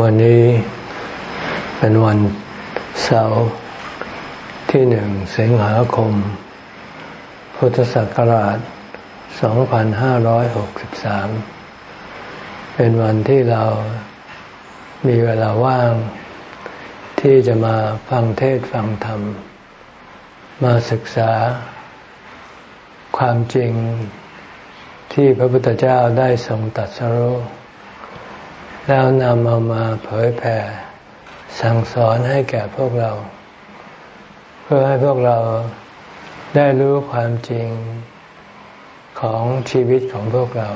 วันนี้เป็นวันเสาร์ที่หนึ่งสิงหาคม พุทธศักราช 2563 เป็นวันที่เรามีเวลาว่าง ที่จะมาฟังเทศฟังธรรม มาศึกษาความจริง ที่พระพุทธเจ้าได้ทรงตัดสรู้แล้วนำเอามาเผยแผ่ สั่งสอนให้แก่พวกเรา เพื่อให้พวกเราได้รู้ความจริงของชีวิตของพวกเรา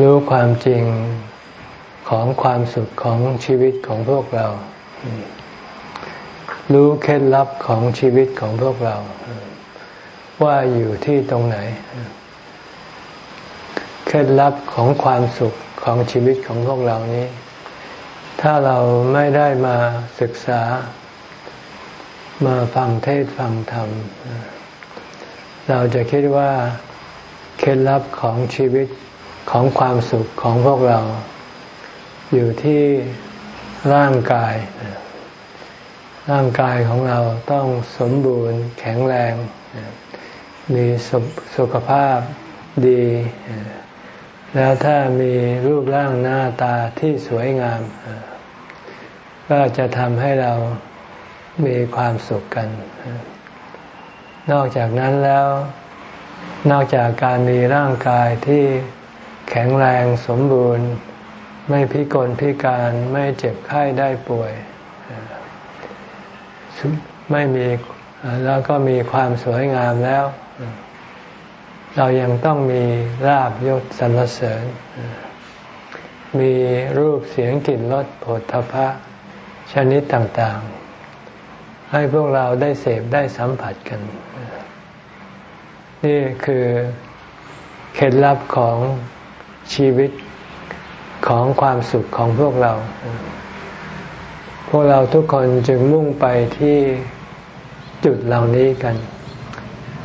รู้ความจริงของความสุขของชีวิตของพวกเรา รู้เคล็ดลับของชีวิตของพวกเรา ว่าอยู่ที่ตรงไหน เคล็ดลับของความสุขของชีวิตของพวกเรานี้ ถ้าเราไม่ได้มาศึกษา มาฟังเทศฟังธรรม เราจะคิดว่าเคล็ดลับของชีวิตของความสุขของพวกเรา อยู่ที่ร่างกาย ร่างกายของเราต้องสมบูรณ์แข็งแรง มีสุขภาพดี แล้วถ้ามีรูปร่างหน้าตาที่สวยงาม ก็จะทำให้เรามีความสุขกัน นอกจากนั้นแล้ว นอกจากการมีร่างกายที่แข็งแรงสมบูรณ์ ไม่พิกลพิการไม่เจ็บไข้ได้ป่วย ไม่มีแล้วก็มีความสวยงามแล้ว เรายังต้องมีลาบยศสรรเสริญ มีรูปเสียงกลิ่นรสผลทพะชนิดต่างๆ ให้พวกเราได้เสพได้สัมผัสกัน นี่คือเคล็ดลับของชีวิตของความสุขของพวกเรา พวกเราทุกคนจึงมุ่งไปที่จุดเหล่านี้กัน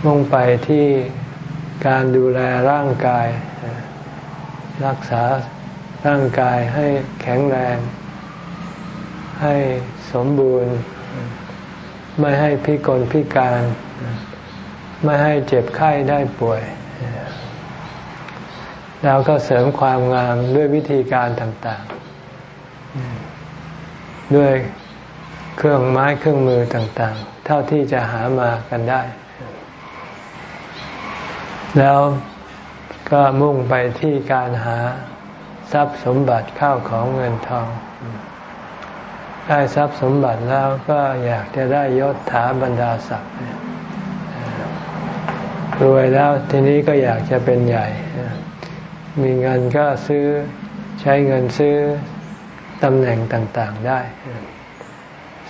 มุ่งไปที่ การดูแลร่างกาย รักษาร่างกายให้แข็งแรง ให้สมบูรณ์ ไม่ให้พิกลพิการ ไม่ให้เจ็บไข้ได้ป่วย แล้วก็เสริมความงามด้วยวิธีการต่างๆ ด้วยเครื่องไม้เครื่องมือต่างๆ เท่าที่จะหามากันได้ แล้วก็มุ่งไปที่การหาทรัพย์สมบัติเข้าของเงินทอง ได้ทรัพย์สมบัติแล้วก็อยากจะได้ยศถาบรรดาศักดิ์รวยแล้วทีนี้ก็อยากจะเป็นใหญ่ มีเงินก็ซื้อใช้เงินซื้อตำแหน่งต่างๆได้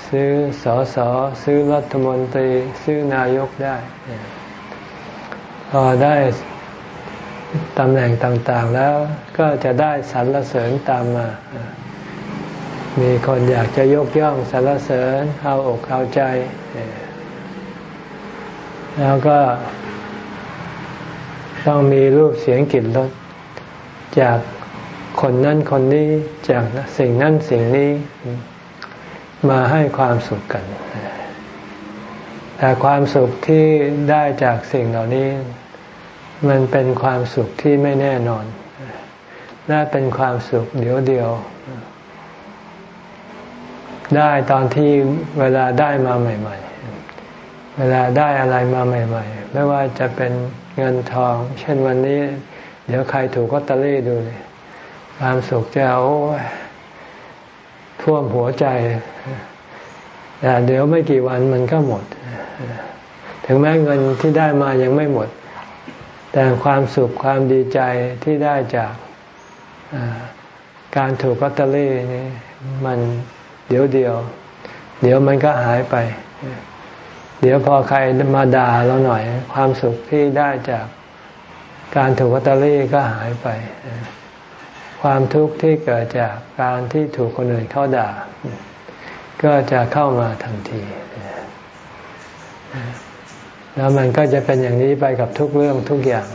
ซื้อสอสอซื้อรัฐมนตรี ซื้อนายกได้ พอได้ตำแหน่งต่างๆแล้วก็จะได้สรรเสริญตามมา มีคนอยากจะยกย่องสรรเสริญเอาอกเอาใจ แล้วก็ ต้องมีรูปเสียงกลิ่นรสจากคนนั้นคนนี้จากสิ่งนั้นสิ่งนี้ มาให้ความสุขกัน แต่ความสุขที่ได้จากสิ่งเหล่านี้ มันเป็นความสุขที่ไม่แน่นอน น่าเป็นความสุขเดียวเดียว ได้ตอนที่เวลาได้มาใหม่ ๆ เวลาได้อะไรมาใหม่ ๆ ไม่ว่าจะเป็นเงินทอง เช่นวันนี้ เดี๋ยวใครถูกก็ตะลี่ดูเลยความสุขจะโอ้ท่วมหัวใจ แต่เดี๋ยวไม่กี่วันมันก็หมด ถึงแม้เงินที่ได้มายังไม่หมด แต่ความสุขความดีใจที่ได้จากการถูกกัตเตอรี่นี่มันเดี๋ยวเดียว เดี๋ยวมันก็หายไป เดี๋ยวพอใครมาด่าเราหน่อย ความสุขที่ได้จากการถูกกัตเตอรี่ก็หายไป ความทุกข์ที่เกิดจากการที่ถูกคนอื่นเขาด่า ก็จะเข้ามาทันที แล้วมันก็จะเป็นอย่างนี้ไปกับทุกเรื่องทุกอย่าง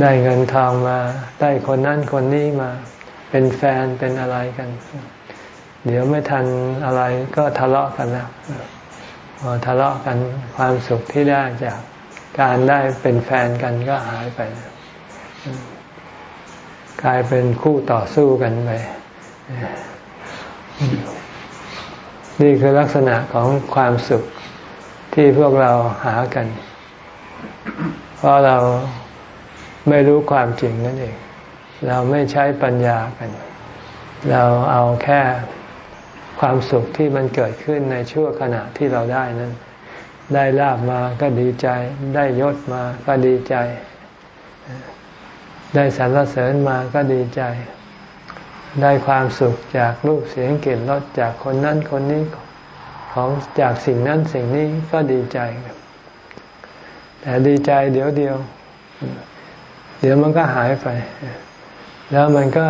ได้เงินทองมา ได้คนนั้นคนนี้มา เป็นแฟนเป็นอะไรกัน เดี๋ยวไม่ทันอะไรก็ทะเลาะกันแล้วพอทะเลาะกันความสุขที่ได้จากการได้เป็นแฟนกันก็หายไป กลายเป็นคู่ต่อสู้กันไป นี่คือลักษณะของความสุขที่พวกเราหากัน เพราะเราไม่รู้ความจริงนั่นเอง เราไม่ใช้ปัญญากัน เราเอาแค่ความสุขที่มันเกิดขึ้นในชั่วขณะที่เราได้นั้น ได้ลาบมาก็ดีใจ ได้ยศมาก็ดีใจ ได้สรรเสริญมาก็ดีใจ ได้ความสุขจากรูปเสียงกลิ่นรสจากคนนั้นคนนี้ของจากสิ่งนั้นสิ่งนี้ก็ดีใจ แต่ดีใจเดี๋ยวเดียว เดี๋ยวมันก็หายไป แล้วมันก็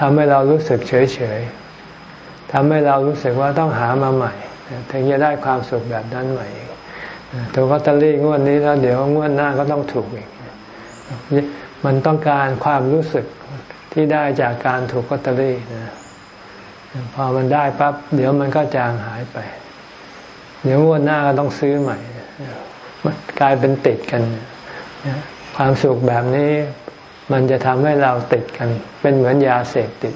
ทำให้เรารู้สึกเฉยเฉยทำให้เรารู้สึกว่าต้องหามาใหม่ ถึงจะได้ความสุขแบบนั้นใหม่ถูกลอตเตอรี่งวดนี้แล้วเดี๋ยวงวดหน้าก็ต้องถูกอีก มันต้องการความรู้สึก ที่ได้จากการถูกลอตเตอรี่นะพอมันได้ปั๊บเดี๋ยวมันก็จางหายไป เดี๋ยวงวดหน้าก็ต้องซื้อใหม่กลายเป็นติดกัน ความสุขแบบนี้มันจะทำให้เราติดกัน เป็นเหมือนยาเสพติด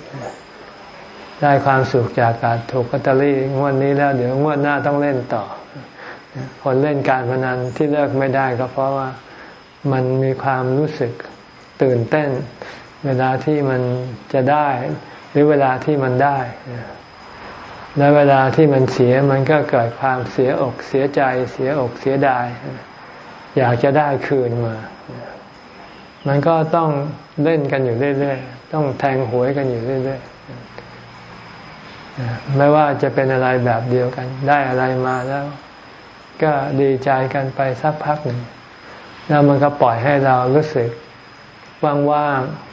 ได้ความสุขจากการถูกกัตเตอรี่งวดนี้แล้วเดี๋ยวงวดหน้าต้องเล่นต่อ คนเล่นการพนันที่เลิกไม่ได้ก็เพราะว่ามันมีความรู้สึกตื่นเต้น เวลาที่มันจะได้ หรือเวลาที่มันได้ และเวลาที่มันเสียมันก็เกิดความเสียอกเสียใจ เสียอกเสียดาย อยากจะได้คืนมา มันก็ต้องเล่นกันอยู่เรื่อยๆ ต้องแทงหวยกันอยู่เรื่อยๆ ไม่ว่าจะเป็นอะไรแบบเดียวกัน ได้อะไรมาแล้ว ก็ดีใจกันไปสักพักหนึ่งแล้วมันก็ปล่อยให้เรารู้สึกว่างๆ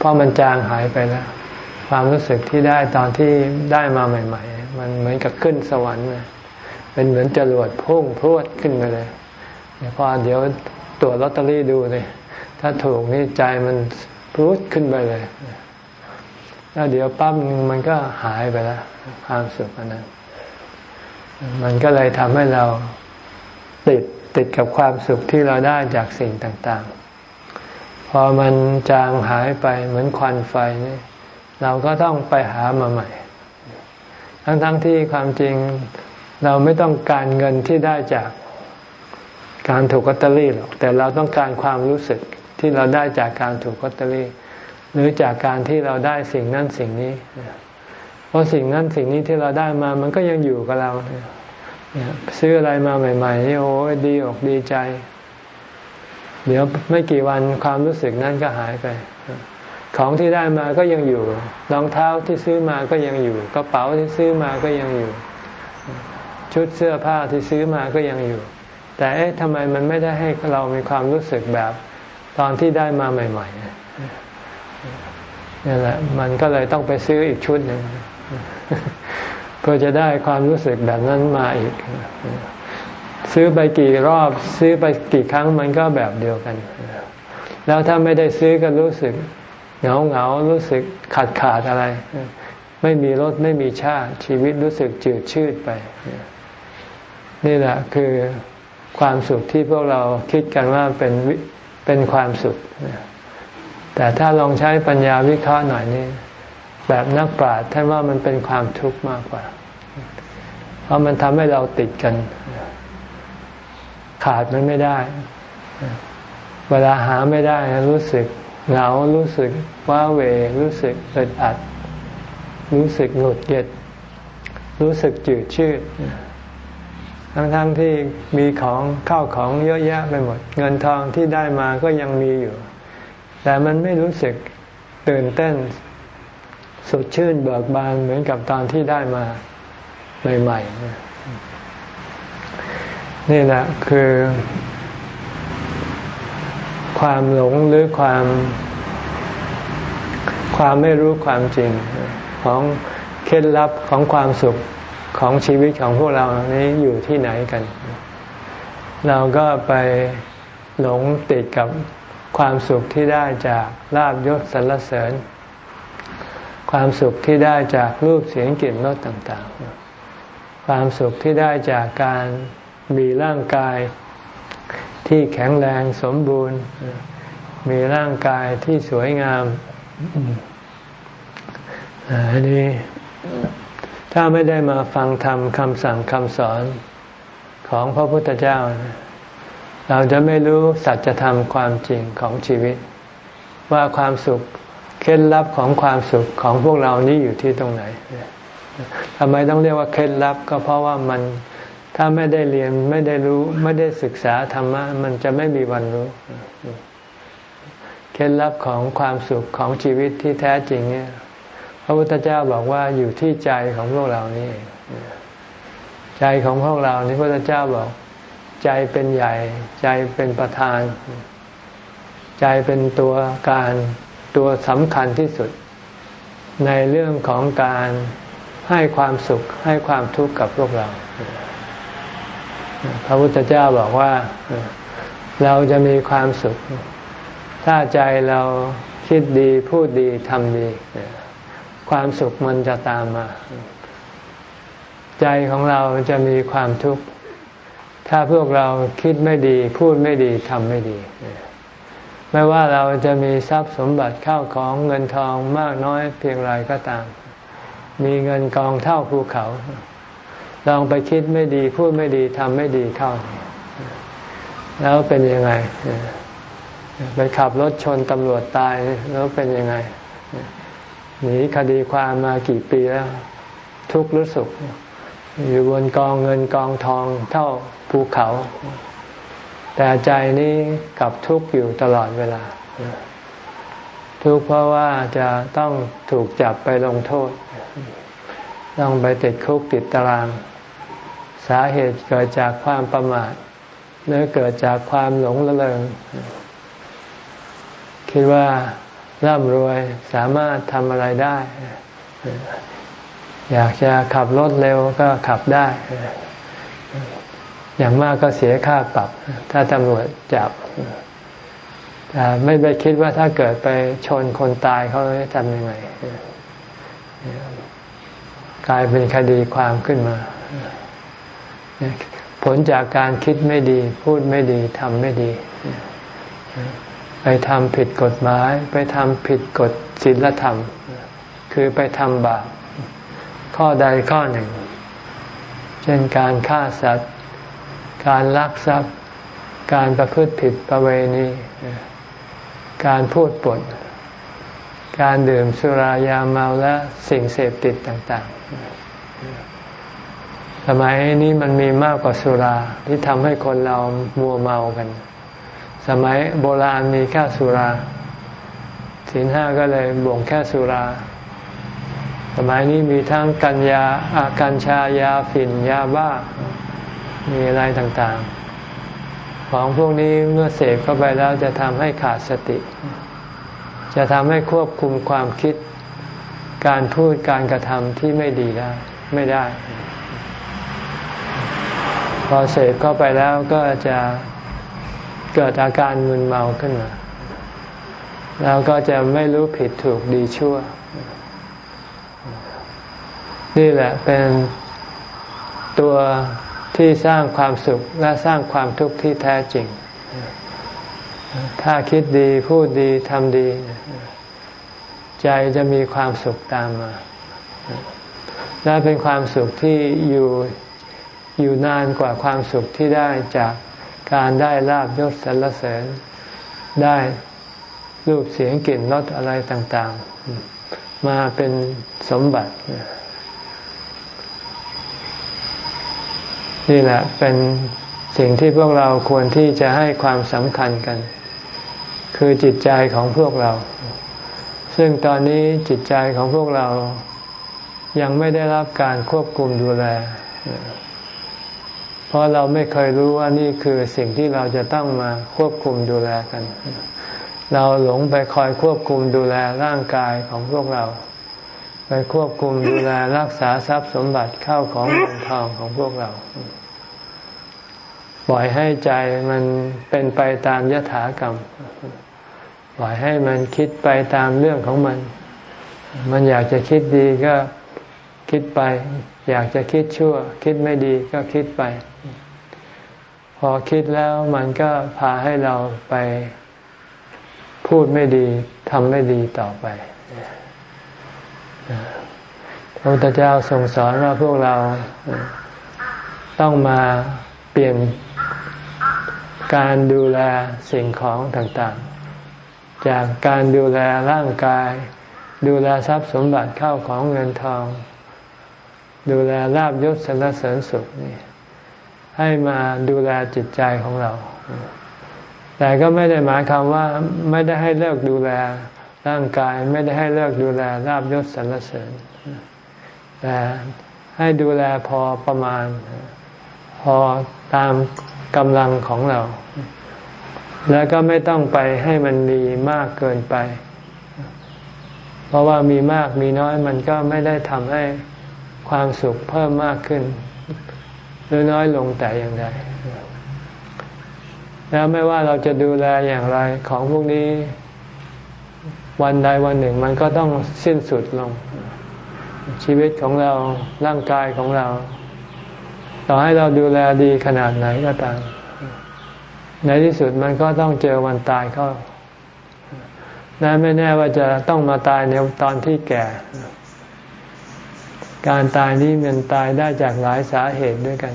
เพราะมันจางหายไปแล้ว ความรู้สึกที่ได้ตอนที่ได้มาใหม่ ๆ มันเหมือนกับขึ้นสวรรค์เป็นเหมือนจรวดพุ่งพรวดขึ้นไปเลยพอเดี๋ยวตรวจลอตเตอรี่ดูเลยถ้าถูกนี่ใจมันพุดขึ้นไปเลย แล้วเดี๋ยวปั๊บมันก็หายไปแล้วความสุขอันนั้น มันก็เลยทำให้เราติดติดกับความสุขที่เราได้จากสิ่งต่างๆ พอมันจางหายไปเหมือนควันไฟนี่เราก็ต้องไปหามาใหม่ ทั้งๆทที่ความจริงเราไม่ต้องการเงินที่ได้จากการถูกลอตเตอรี่หรอก แต่เราต้องการความรู้สึกที่เราได้จากการถูกลอตเตอรี่ หรือจากการที่เราได้สิ่งนั้นสิ่งนี้ เพราะสิ่งนั้นสิ่งนี้ที่เราได้มามันก็ยังอยู่กับเรา ซื้ออะไรมาใหม่ๆนี่โอ้ดีอกดีใจ เดี๋ยวไม่กี่วันความรู้สึกนั้นก็หายไป ของที่ได้มาก็ยังอยู่รองเท้าที่ซื้อมาก็ยังอยู่ กระเป๋าที่ซื้อมาก็ยังอยู่ ชุดเสื้อผ้าที่ซื้อมาก็ยังอยู่ แต่เอ๊ะทำไมมันไม่ได้ให้เรามีความรู้สึกแบบตอนที่ได้มาใหม่ๆนี่แหละ มันก็เลยต้องไปซื้ออีกชุดหนึ่งเพื่อจะได้ความรู้สึกแบบนั้นมาอีก ซื้อไปกี่รอบซื้อไปกี่ครั้งมันก็แบบเดียวกัน แล้วถ้าไม่ได้ซื้อก็รู้สึกเหงาเหงารู้สึกขาดขาดอะไร ไม่มีรสไม่มีชาติ ชีวิตรู้สึกจืดชืดไป นี่แหละคือความสุขที่พวกเราคิดกันว่าเป็นเป็นความสุข แต่ถ้าลองใช้ปัญญาวิเคราะห์หน่อยนี่แบบนักปราชญ์ท่านว่ามันเป็นความทุกข์มากกว่า เพราะมันทำให้เราติดกัน ขาดมันไม่ได้ เวลาหาไม่ได้รู้สึกเหงารู้สึกว้าเวรู้สึกอึดอัด รู้สึกหงุดหงิดรู้สึกจืดชืดทั้งๆทที่มีของเข้าของเยอะแยะไปหมด เงินทองที่ได้มาก็ยังมีอยู่ แต่มันไม่รู้สึกตื่นเต้นสดชื่นเบิกบานเหมือนกับตอนที่ได้มาใหม่ๆ นี่แหละคือ ความหลงหรือความ ความไม่รู้ความจริง ของเคล็ดลับของความสุขของชีวิตของพวกเรานี้อยู่ที่ไหนกัน เราก็ไปหลงติดกับความสุขที่ได้จากลาบยศสรรเสริญ ความสุขที่ได้จากรูปเสียงกลิ่นรสต่าง ๆ ความสุขที่ได้จากการ มีร่างกายที่แข็งแรงสมบูรณ์ มีร่างกายที่สวยงามอันนี้ถ้าไม่ได้มาฟังธรรมคำสั่งคำสอนของพระพุทธเจ้า เราจะไม่รู้สัจธรรมความจริงของชีวิต ว่าความสุขเคล็ดลับของความสุขของพวกเรานี้อยู่ที่ตรงไหนทำไมต้องเรียกว่าเคล็ดลับก็เพราะว่ามัน ถ้าไม่ได้เรียนไม่ได้รู้ ไม่ได้ศึกษาธรรมะมันจะไม่มีวันรู้ เคล็ดลับของความสุขของชีวิตที่แท้จริงเนี่ย พระพุทธเจ้าบอกว่าอยู่ที่ใจของพวกเรานี่ ใจของพวกเรานี่พระพุทธเจ้าบอก ใจเป็นใหญ่ ใจเป็นประธาน ใจเป็นตัวการตัวสำคัญที่สุด ในเรื่องของการให้ความสุขให้ความทุกข์กับพวกเรา พระพุทธเจ้าบอกว่าเราจะมีความสุข ถ้าใจเราคิดดีพูดดีทำดี ความสุขมันจะตามมา ใจของเราจะมีความทุกข์ ถ้าพวกเราคิดไม่ดี พูดไม่ดีทำไม่ดี ไม่ว่าเราจะมีทรัพย์สมบัติเข้าของเงินทองมากน้อยเพียงไรก็ตาม มีเงินกองเท่าภูเขา ลองไปคิดไม่ดีพูดไม่ดีทำไม่ดีเท่าแล้วเป็นยังไงไปขับรถชนตำรวจตายแล้วเป็นยังไงหนีคดีความมากี่ปีแล้ว ทุกข์รู้สุข อยู่บนกองเงินกองทองเท่าภูเขา แต่ใจนี้กับทุกข์อยู่ตลอดเวลา ทุกข์เพราะว่าจะต้องถูกจับไปลงโทษ ต้องไปติดคุกติดตาราง สาเหตุเกิดจากความประมาทหรือเกิดจากความหลงระเริง คิดว่าร่ำรวยสามารถทำอะไรได้ อยากจะขับรถเร็วก็ขับได้ อย่างมากก็เสียค่าปรับ ถ้าตำรวจจับแต่ไม่ไปคิดว่าถ้าเกิดไปชนคนตายเขาจะทำยังไง ลายเป็นคดีความขึ้นมา ผลจากการคิดไม่ดี พูดไม่ดีทำไม่ดี ไปทำผิดกฎหมาย ไปทำผิดกฎศีลธรรม คือไปทำบาปข้อใดข้อหนึ่ง เช่นการฆ่าสัตว์ การลักทรัพย์ การประพฤติผิดประเวณี การพูดปด การดื่มสุรายาเมาและสิ่งเสพติดต่าง ๆ สมัยนี้มันมีมากกว่าสุราที่ทำให้คนเรามัวเมากัน สมัยโบราณมีแค่สุราศีลห้าก็เลยบ่งแค่สุรา สมัยนี้มีทั้งกัญญาอากัญชายาฝิ่นยาบ้า มีอะไรต่างๆ ของพวกนี้เมื่อเสพเข้าไปแล้วจะทำให้ขาดสติ จะทำให้ควบคุมความคิด การพูดการกระทำที่ไม่ดีได้ไม่ได้ พอเสพเข้าไปแล้วก็จะเกิดอาการมึนเมาขึ้นมาเราก็จะไม่รู้ผิดถูกดีชั่ว นี่แหละเป็นตัวที่สร้างความสุขและสร้างความทุกข์ที่แท้จริง ถ้าคิดดีพูดดีทำดี ใจจะมีความสุขตามมาและเป็นความสุขที่อยู่อยู่นานกว่าความสุขที่ได้จากการได้ลาบยศสรรเสริญ ได้รูปเสียงกลิ่นรสอะไรต่างๆ มาเป็นสมบัติ นี่แหละเป็นสิ่งที่พวกเราควรที่จะให้ความสำคัญกัน คือจิตใจของพวกเรา ซึ่งตอนนี้จิตใจของพวกเรายังไม่ได้รับการควบคุมดูแล เพราะเราไม่เคยรู้ว่านี่คือสิ่งที่เราจะต้องมาควบคุมดูแลกัน เราหลงไปคอยควบคุมดูแลร่างกายของพวกเรา ไปควบคุมดูแลรักษาทรัพย์สมบัติเข้าของเงินทองของพวกเรา ปล่อยให้ใจมันเป็นไปตามยถากรรม ล่อยให้มันคิดไปตามเรื่องของมัน มันอยากจะคิดดีก็คิดไป อยากจะคิดชั่ว คิดไม่ดีก็คิดไป พอคิดแล้วมันก็พาให้เราไปพูดไม่ดีทำไม่ดีต่อไปพระพุทธเจ้าทรงสอนว่าพวกเราต้องมาเปลี่ยนการดูแลสิ่งของต่างๆ จากการดูแลร่างกาย ดูแลทรัพย์สมบัติเข้าของเงินทอง ดูแลลาบยศสรรเสริญสุขนี่ให้มาดูแลจิตใจของเรา แต่ก็ไม่ได้หมายความว่าไม่ได้ให้เลิกดูแลร่างกาย ไม่ได้ให้เลิกดูแลลาบยศสรรเสริญ แต่ให้ดูแลพอประมาณ พอตามกำลังของเรา แล้วก็ไม่ต้องไปให้มันมีมากเกินไป เพราะว่ามีมากมีน้อยมันก็ไม่ได้ทำให้ความสุขเพิ่มมากขึ้น หรือน้อยลงแต่อย่างใดแล้วไม่ว่าเราจะดูแลอย่างไรของพวกนี้ วันใดวันหนึ่งมันก็ต้องสิ้นสุดลง ชีวิตของเราร่างกายของเรา ต่อให้เราดูแลดีขนาดไหนก็ตาม ในที่สุดมันก็ต้องเจอวันตายเข้าและไม่แน่ว่าจะต้องมาตายในตอนที่แก่ การตายนี้มันตายได้จากหลายสาเหตุด้วยกัน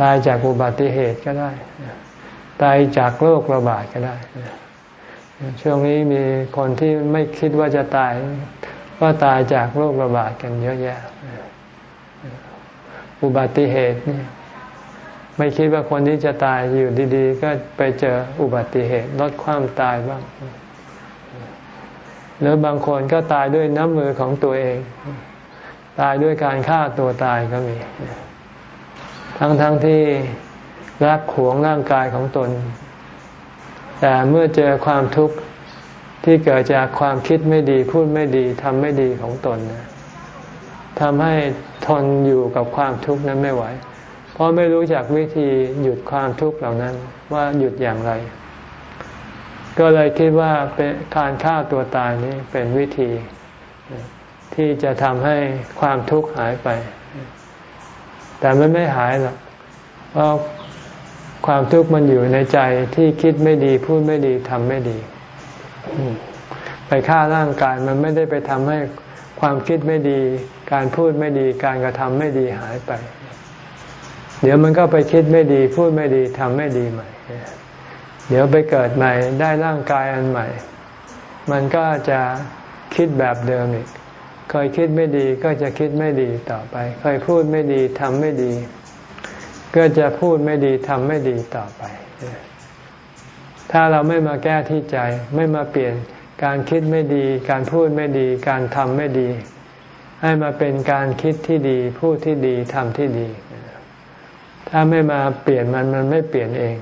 ตายจากอุบัติเหตุก็ได้ ตายจากโรคระบาดก็ได้ ช่วงนี้มีคนที่ไม่คิดว่าจะตาย ก็ตายจากโรคระบาดกันเยอะแยะ อุบัติเหตุนี่ ไม่คิดว่าคนที่จะตายอยู่ดีๆ ก็ไปเจออุบัติเหตุลดความตายบ้าง หรือบางคนก็ตายด้วยน้ำมือของตัวเอง ตายด้วยการฆ่าตัวตายก็มี ทั้งๆทที่รักขวงร่างกายของตน แต่เมื่อเจอความทุกข์ที่เกิดจากความคิดไม่ดีพูดไม่ดีทำไม่ดีของตนทำให้ทนอยู่กับความทุกข์นั้นไม่ไหว ราะไม่รู้จักวิธีหยุดความทุกข์เหล่านั้นว่าหยุดอย่างไร ก็เลยคิดว่าเป็นการฆ่าตัวตายนี้เป็นวิธี ที่จะทำให้ความทุกข์หายไป แต่มันไม่หายหรอกเพราะความทุกข์มันอยู่ในใจที่คิดไม่ดีพูดไม่ดีทำไม่ดี ไปฆ่าร่างกายมันไม่ได้ไปทำให้ความคิดไม่ดี การพูดไม่ดีการกระทำไม่ดีหายไป เดี๋ยวมันก็ไปคิดไม่ดี พูดไม่ดีทำไม่ดีใหม่ เดี๋ยวไปเกิดใหม่ได้ร่างกายอันใหม่ มันก็จะคิดแบบเดิมอีกเคยคิดไม่ดีก็จะคิดไม่ดีต่อไป เคยพูดไม่ดีทำไม่ดี ก็จะพูดไม่ดีทำไม่ดีต่อไป ถ้าเราไม่มาแก้ที่ใจ ไม่มาเปลี่ยนการคิดไม่ดี การพูดไม่ดี การทำไม่ดี ให้มาเป็นการคิดที่ดี พูดที่ดีทำที่ดี ถ้าไม่มาเปลี่ยนมันมันไม่เปลี่ยนเอง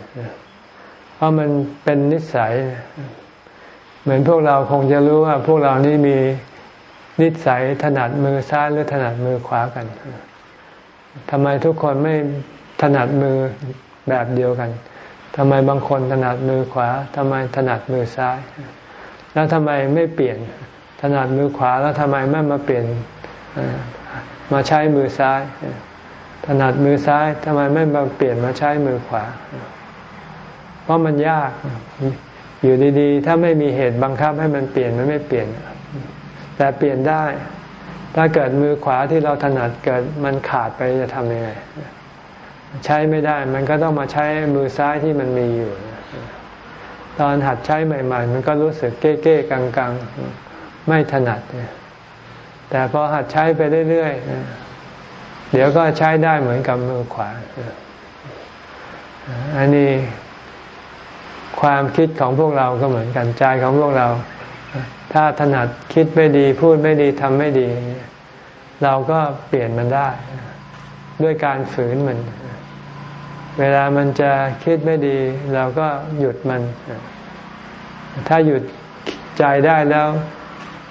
เพราะมันเป็นนิสัย เหมือนพวกเราคงจะรู้ว่า พวกเรานี่มีนิสัยถนัดมือซ้ายหรือถนัดมือขวากันทำไมทุกคนไม่ถนัดมือแบบเดียวกันทำไมบางคนถนัดมือขวาทำไมถนัดมือซ้าย แล้วทำไมไม่เปลี่ยนถนัดมือขวาแล้วทำไมไม่มาเปลี่ยนมาใช้มือซ้าย ถนัดมือซ้ายทำไมไม่มาเปลี่ยนมาใช้มือขวา เพราะมันยากอยู่ดีๆ ถ้าไม่มีเหตุบังคับให้มันเปลี่ยนมันไม่เปลี่ยน แต่เปลี่ยนได้ ถ้าเกิดมือขวาที่เราถนัดเกิดมันขาดไปจะทำยังไง ใช้ไม่ได้ มันก็ต้องมาใช้มือซ้ายที่มันมีอยู่ ตอนหัดใช้ใหม่ ๆ มันก็รู้สึกเก้เก้กังกังไม่ถนัด แต่พอหัดใช้ไปเรื่อยๆ เดี๋ยวก็ใช้ได้เหมือนกับมือขวา อันนี้ความคิดของพวกเราก็เหมือนกันใจของพวกเรา ถ้าถนัดคิดไม่ดีพูดไม่ดีทำไม่ดี เราก็เปลี่ยนมันได้ ด้วยการฝืนมัน เวลามันจะคิดไม่ดี เราก็หยุดมัน ถ้าหยุดใจได้แล้ว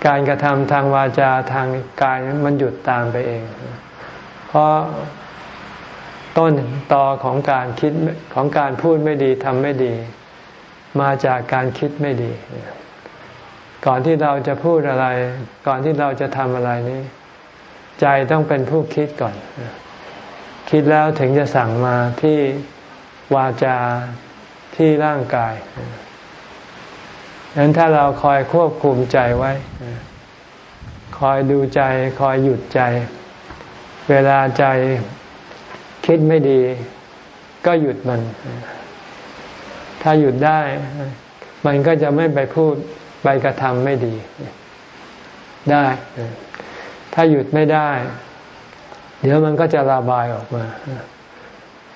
การกระทำทางวาจาทางกายมันหยุดตามไปเอง เพราะต้นตอของการคิดของการพูดไม่ดีทำไม่ดี มาจากการคิดไม่ดี ก่อนที่เราจะพูดอะไร ก่อนที่เราจะทำอะไรนี้ ใจต้องเป็นผู้คิดก่อน คิดแล้วถึงจะสั่งมาที่วาจาที่ร่างกายดังนั้นถ้าเราคอยควบคุมใจไว้ คอยดูใจ คอยหยุดใจ เวลาใจคิดไม่ดี ก็หยุดมัน ถ้าหยุดได้ มันก็จะไม่ไปพูดไปกระทำไม่ดี ได้ ถ้าหยุดไม่ได้ เดี๋ยวมันก็จะระบายออกมา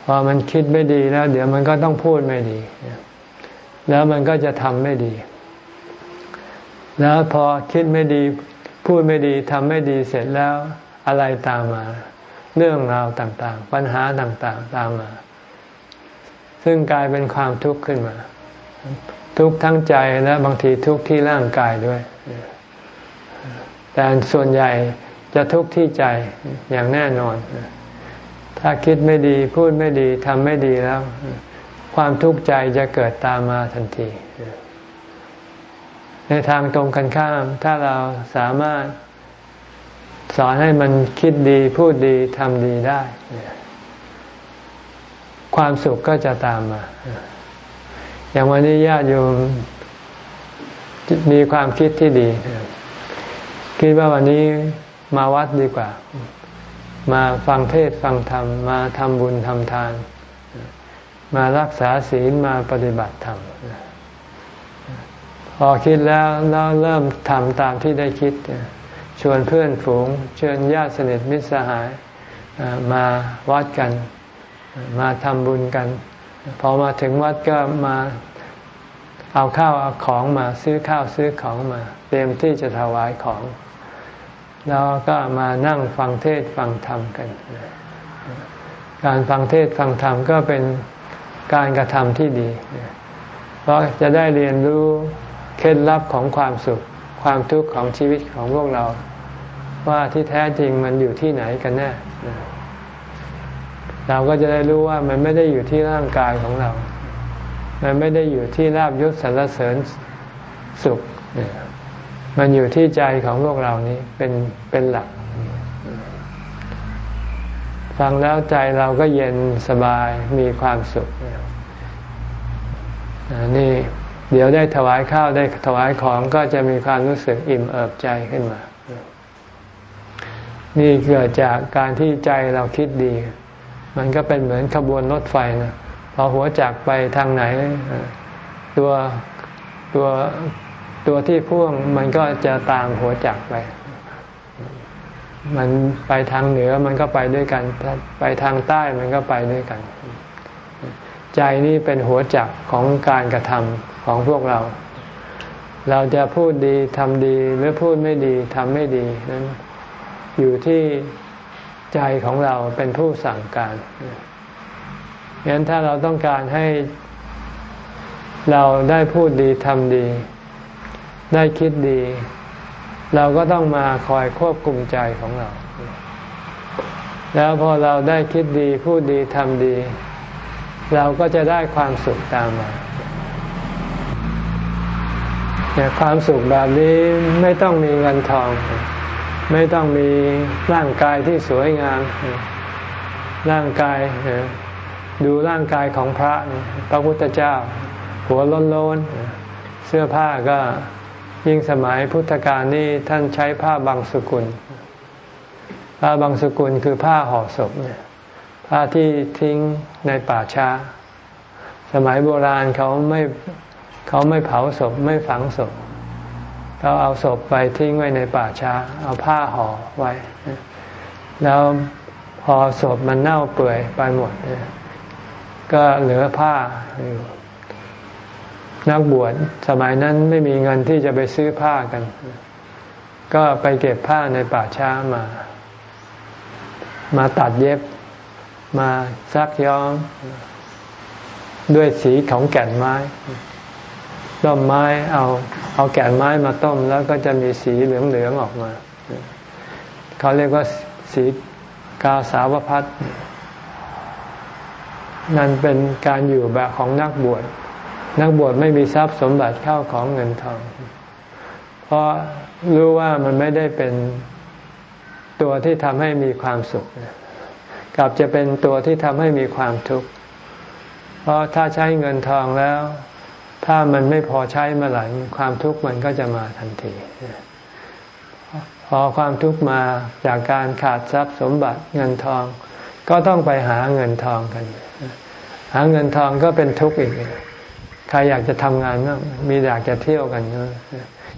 พอมันคิดไม่ดีแล้ว เดี๋ยวมันก็ต้องพูดไม่ดี แล้วมันก็จะทำไม่ดี แล้วพอคิดไม่ดี พูดไม่ดีทำไม่ดีเสร็จแล้ว อะไรตามมา เรื่องราวต่างๆ ปัญหาต่างๆ ตามมา ซึ่งกลายเป็นความทุกข์ขึ้นมา ทุกข์ทั้งใจและบางทีทุกข์ที่ร่างกายด้วย แต่ส่วนใหญ่จะทุกข์ที่ใจอย่างแน่นอน ถ้าคิดไม่ดีพูดไม่ดีทำไม่ดีแล้ว ความทุกข์ใจจะเกิดตามมาทันทีในทางตรงกันข้าม ถ้าเราสามารถ สอนให้มันคิดดีพูดดีทำดีได้ ความสุขก็จะตามมา อย่างวันนี้ญาติโยมมีความคิดที่ดี คิดว่าวันนี้มาวัดดีกว่า มาฟังเทศฟังธรรม มาทำบุญทำทาน มารักษาศีลมาปฏิบัติธรรมพอคิดแล้วแล้วเริ่มทำตามที่ได้คิด ชวนเพื่อนฝูง เชิญญาติสนิทมิตรสหายมาวัดกัน มาทำบุญกัน พอมาถึงวัดก็มาเอาข้าวเอาของมาซื้อข้าวซื้อของมา เตรียมที่จะถวายของ แล้วก็มานั่งฟังเทศฟังธรรมกัน การฟังเทศฟังธรรมก็เป็นการกระทำที่ดี เพราะจะได้เรียนรู้เคล็ดลับของความสุขความทุกข์ของชีวิตของพวกเรา ว่าที่แท้จริงมันอยู่ที่ไหนกันแน่เราก็จะได้รู้ว่ามันไม่ได้อยู่ที่ร่างกายของเรา มันไม่ได้อยู่ที่ราบยศสรรเสริญสุข มันอยู่ที่ใจของพวกเรานี้เป็นเป็นหลัก ฟังแล้วใจเราก็เย็นสบายมีความสุขนี่เดี๋ยวได้ถวายข้าวได้ถวายของก็จะมีความรู้สึกอิ่มเอิบใจขึ้นมา นี่เกิดจากการที่ใจเราคิดดี มันก็เป็นเหมือนขบวนรถไฟนะพอหัวจักไปทางไหน ตัวตัวตัวที่พ่วงมันก็จะตามหัวจักไป มันไปทางเหนือมันก็ไปด้วยกัน ไปทางใต้มันก็ไปด้วยกัน ใจนี่เป็นหัวจักของการกระทำของพวกเรา เราจะพูดดีทำดีหรือพูดไม่ดีทำไม่ดีนั้น อยู่ที่ใจของเราเป็นผู้สั่งการงั้นถ้าเราต้องการให้เราได้พูดดีทำดี ได้คิดดี เราก็ต้องมาคอยควบคุมใจของเรา แล้วพอเราได้คิดดีพูดดีทำดี เราก็จะได้ความสุขตามมาแต่ความสุขแบบนี้ไม่ต้องมีเงินทอง ไม่ต้องมีร่างกายที่สวยงาม ร่างกายดูร่างกายของพระพระพุทธเจ้า หัวโล้นเสื้อผ้าก็ยิ่งสมัยพุทธกาลนี่ท่านใช้ผ้าบางสกุล ผ้าบางสกุลคือผ้าห่อศพเนี่ยผ้าที่ทิ้งในป่าช้า สมัยโบราณเขาไม่เขาไม่เผาศพไม่ฝังศพ เขาเอาศพไปทิ้งไว้ในป่าช้า เอาผ้าห่อไว้ แล้วพอศพมันเน่าเปื่อยไปหมด ก็เหลือผ้าอยู่นักบวชสมัยนั้นไม่มีเงินที่จะไปซื้อผ้ากัน ก็ไปเก็บผ้าในป่าช้ามา มาตัดเย็บมาซักย้อม ด้วยสีของแก่นไม้ ต้มไม้เอา เอาแก่นไม้มาต้มแล้วก็จะมีสีเหลืองๆออกมา เขาเรียกว่าสีกาสาวพัดนั่นเป็นการอยู่แบบของนักบวช นักบวชไม่มีทรัพย์สมบัติเข้าของเงินทอง เพราะรู้ว่ามันไม่ได้เป็นตัวที่ทำให้มีความสุข กลับจะเป็นตัวที่ทำให้มีความทุกข์ เพราะถ้าใช้เงินทองแล้ว ถ้ามันไม่พอใช้เมื่อไหร่ความทุกข์มันก็จะมาทันที พอความทุกข์มาจากการขาดทรัพย์สมบัติเงินทอง ก็ต้องไปหาเงินทองกัน หาเงินทองก็เป็นทุกข์อีก ใครอยากจะทำงานบ้างมีอยากจะเที่ยวกัน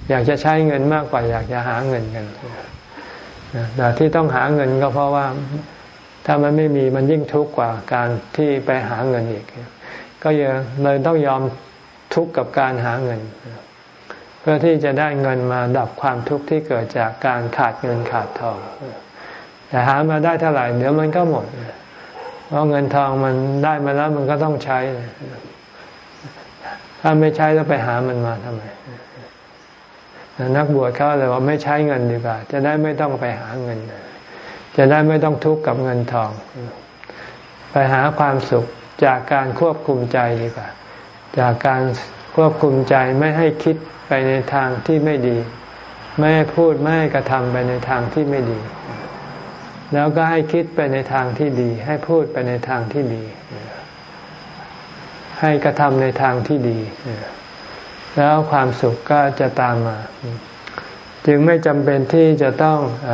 อยากจะใช้เงินมากกว่าอยากจะหาเงินกันแต่ที่ต้องหาเงินก็เพราะว่าถ้ามันไม่มีมันยิ่งทุกข์กว่าการที่ไปหาเงินอีก ก็เลยต้องยอม ทุกข์กับการหาเงิน เพื่อที่จะได้เงินมาดับความทุกข์ที่เกิดจากการขาดเงินขาดทองแต่หามาได้เท่าไหร่เดี๋ยวมันก็หมดเพราะเงินทองมันได้มาแล้วมันก็ต้องใช้ ถ้าไม่ใช้แล้วไปหามันมาทำไมนักบวชเขาเลยว่าไม่ใช้เงินดีกว่า จะได้ไม่ต้องไปหาเงิน จะได้ไม่ต้องทุกข์กับเงินทอง ไปหาความสุขจากการควบคุมใจดีกว่า จากการควบคุมใจไม่ให้คิดไปในทางที่ไม่ดี ไม่ให้พูดไม่ให้กระทำไปในทางที่ไม่ดี แล้วก็ให้คิดไปในทางที่ดี ให้พูดไปในทางที่ดี ให้กระทำในทางที่ดี แล้วความสุขก็จะตามมา จึงไม่จำเป็นที่จะต้องอ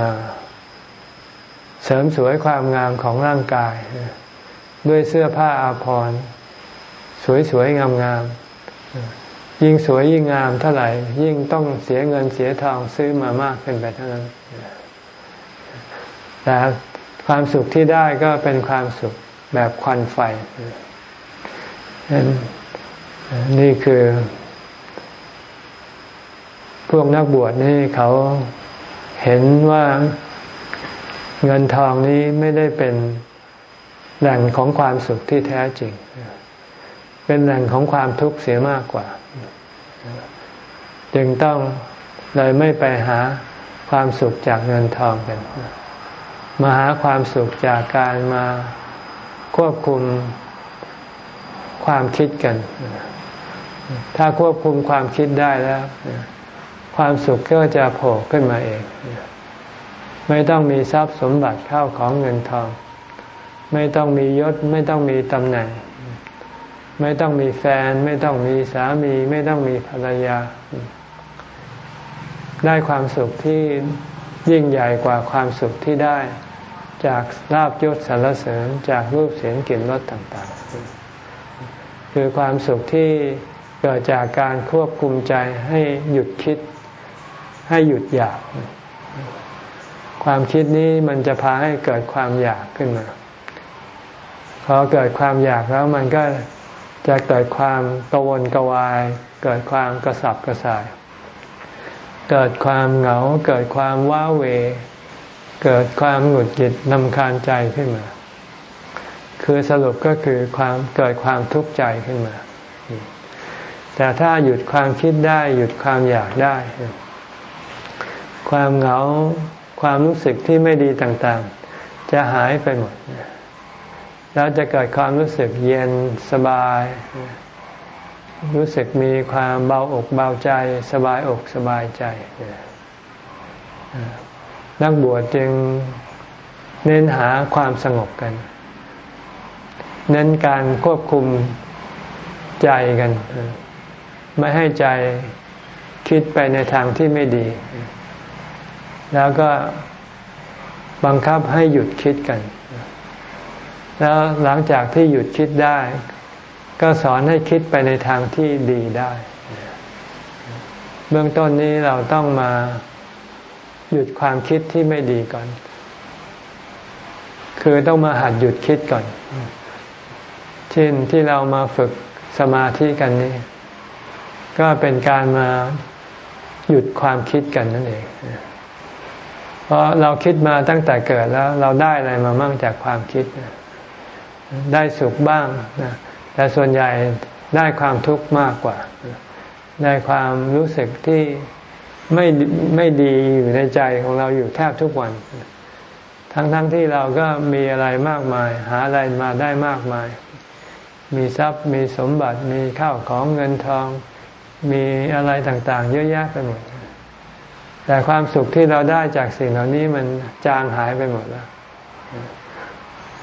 เสริมสวยความงามของร่างกาย ด้วยเสื้อผ้าอาภรณ์ สวยๆงามๆยิ่งสวยยิ่งงามเท่าไหร่ ยิ่งต้องเสียเงินเสียทองซื้อมามากขึ้นไปเท่านั้นแต่ความสุขที่ได้ก็เป็นความสุขแบบควันไฟนี่คือ พวกนักบวชนี่เขาเห็นว่าเงินทองนี้ไม่ได้เป็นแหล่งของความสุขที่แท้จริง เป็นแหล่งของความทุกข์เสียมากกว่า จึงต้องเลยไม่ไปหาความสุขจากเงินทองกัน มาหาความสุขจากการมาควบคุมความคิดกัน ถ้าควบคุมความคิดได้แล้ว ความสุขก็จะโผล่ขึ้นมาเอง ไม่ต้องมีทรัพย์สมบัติเข้าของเงินทอง ไม่ต้องมียศ ไม่ต้องมีตำแหน่ง ไม่ต้องมีแฟน ไม่ต้องมีสามี ไม่ต้องมีภรรยา ได้ความสุขที่ยิ่งใหญ่กว่าความสุขที่ได้จากลาบยศสรรเสริญจากรูปเสียงกลิ่นรสต่างๆ คือความสุขที่เกิดจากการควบคุมใจให้หยุดคิด ให้หยุดอยาก ความคิดนี้มันจะพาให้เกิดความอยากขึ้นมา พอเกิดความอยากแล้วมันก็ จะเกิดความกวนกวาย เกิดความกระสับกระส่าย เกิดความเหงา เกิดความว้าเว เกิดความหงุดหงิดนำคาญใจขึ้นมา คือสรุปก็คือความเกิดความทุกข์ใจขึ้นมา แต่ถ้าหยุดความคิดได้ หยุดความอยากได้ ความเหงา ความรู้สึกที่ไม่ดีต่างๆ จะหายไปหมด แล้วจะเกิดความรู้สึกเย็นสบาย รู้สึกมีความเบาอกเบาใจ สบายอกสบายใจ นักบวชจึงเน้นหาความสงบกัน เน้นการควบคุมใจกัน ไม่ให้ใจคิดไปในทางที่ไม่ดี แล้วก็บังคับให้หยุดคิดกัน แล้วหลังจากที่หยุดคิดได้ ก็สอนให้คิดไปในทางที่ดีได้ เบื้องต้นนี้เราต้องมาหยุดความคิดที่ไม่ดีก่อน คือต้องมาหัดหยุดคิดก่อน เช่นที่เรามาฝึกสมาธิกันนี่ก็เป็นการมาหยุดความคิดกันนั่นเอง เพราะเราคิดมาตั้งแต่เกิดแล้ว เราได้อะไรมามั่งจากความคิด ได้สุขบ้างแต่ส่วนใหญ่ได้ความทุกข์มากกว่า ได้ความรู้สึกที่ไม่ไม่ดีอยู่ในใจของเราอยู่แทบทุกวัน ทั้งๆทที่เราก็มีอะไรมากมาย หาอะไรมาได้มากมาย มีทรัพย์มีสมบัติมีข้าวของเงินทอง มีอะไรต่างๆ เยอะแยะไปหมด แต่ความสุขที่เราได้จากสิ่งเหล่านี้มันจางหายไปหมดแล้ว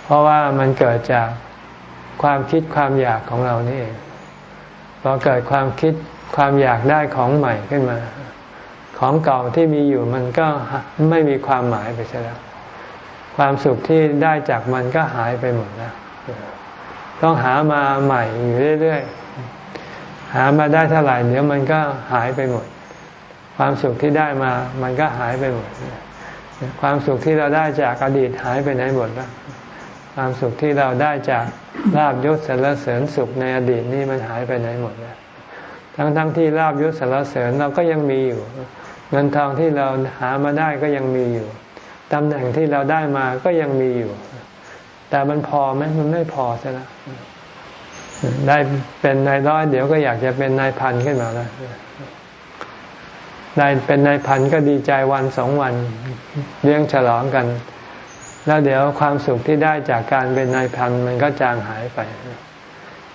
เพราะว่ามันเกิดจากความคิดความอยากของเรานี่เองพอเกิดความคิดความอยากได้ของใหม่ขึ้นมา ของเก่าที่มีอยู่มันก็ไม่มีความหมายไปซะแล้ว ความสุขที่ได้จากมันก็หายไปหมดแล้วต้องหามาใหม่อยู่เรื่อยๆ หามาได้เท่าไหร่เดี๋ยวมันก็หายไปหมด ความสุขที่ได้มา มันก็หายไปหมด ความสุขที่เราได้จากอดีตหายไปไหนหมดแล้ว ความสุขที่เราได้จากลาบยศสารเสริญสุขในอดีตนี่มันหายไปไหนหมดแล้วทั้งๆทที่ลาบยศสารเสริญเราก็ยังมีอยู่ เงินทองที่เราหามาได้ก็ยังมีอยู่ตำแหน่งที่เราได้มาก็ยังมีอยู่ แต่มันพอไหมมันไม่พอใช่ไหมได้เป็นนายร้อยเดี๋ยวก็อยากจะเป็นนายพันขึ้นมาแล้วได้เป็นนายพันก็ดีใจวันสองวันเลี้ยงฉลองกัน แล้วเดี๋ยวความสุขที่ได้จากการเป็นนายพันมันก็จางหายไป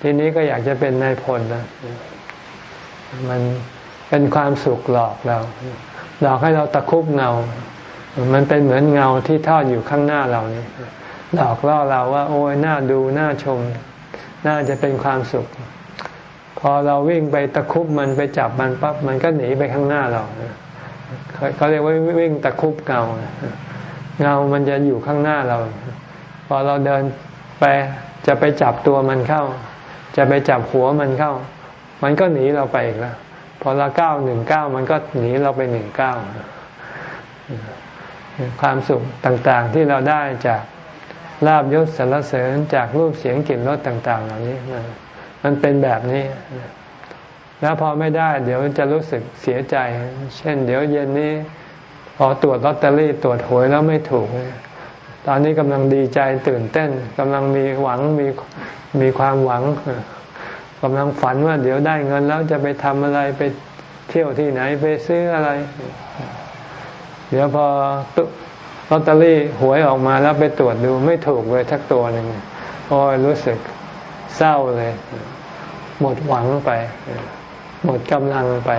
ทีนี้ก็อยากจะเป็นนายพลนะมันเป็นความสุขหลอกเรา หลอกให้เราตะคุบเงา มันเป็นเหมือนเงาที่ทอดอยู่ข้างหน้าเรานี่หลอกล่อเราว่า โอ้ยน่าดูน่าชม น่าจะเป็นความสุข พอเราวิ่งไปตะคุบมันไปจับมันปั๊บมันก็หนีไปข้างหน้าเราเขาเรียกว่าวิ่งตะคุบเงา เงามันจะอยู่ข้างหน้าเรา พอเราเดินไปจะไปจับตัวมันเข้า จะไปจับหัวมันเข้า มันก็หนีเราไปอีกแล้วพอเราเก้าหนึ่งเก้ามันก็หนีเราไปหนึ่งเก้าความสุขต่างๆที่เราได้จากลาบยศสรรเสริญจากรูปเสียงกลิ่นรสต่าง ๆ เหล่านี้มันเป็นแบบนี้แล้วพอไม่ได้ เดี๋ยวจะรู้สึกเสียใจ เช่น เดี๋ยวเย็นนี้ พอตรวจลอตเตอรี่ตรวจหวยแล้วไม่ถูก ตอนนี้กำลังดีใจตื่นเต้นกำลังมีหวังมีมีความหวังกำลังฝันว่าเดี๋ยวได้เงินแล้วจะไปทำอะไรไปเที่ยวที่ไหนไปซื้ออะไร เดี๋ยวพอลอตเตอรี่หวยออกมาแล้วไปตรวจดูไม่ถูกเลยทักตัวหนึ่งโอ้ยรู้สึกเศร้าเลย หมดหวังไป หมดกำลังไป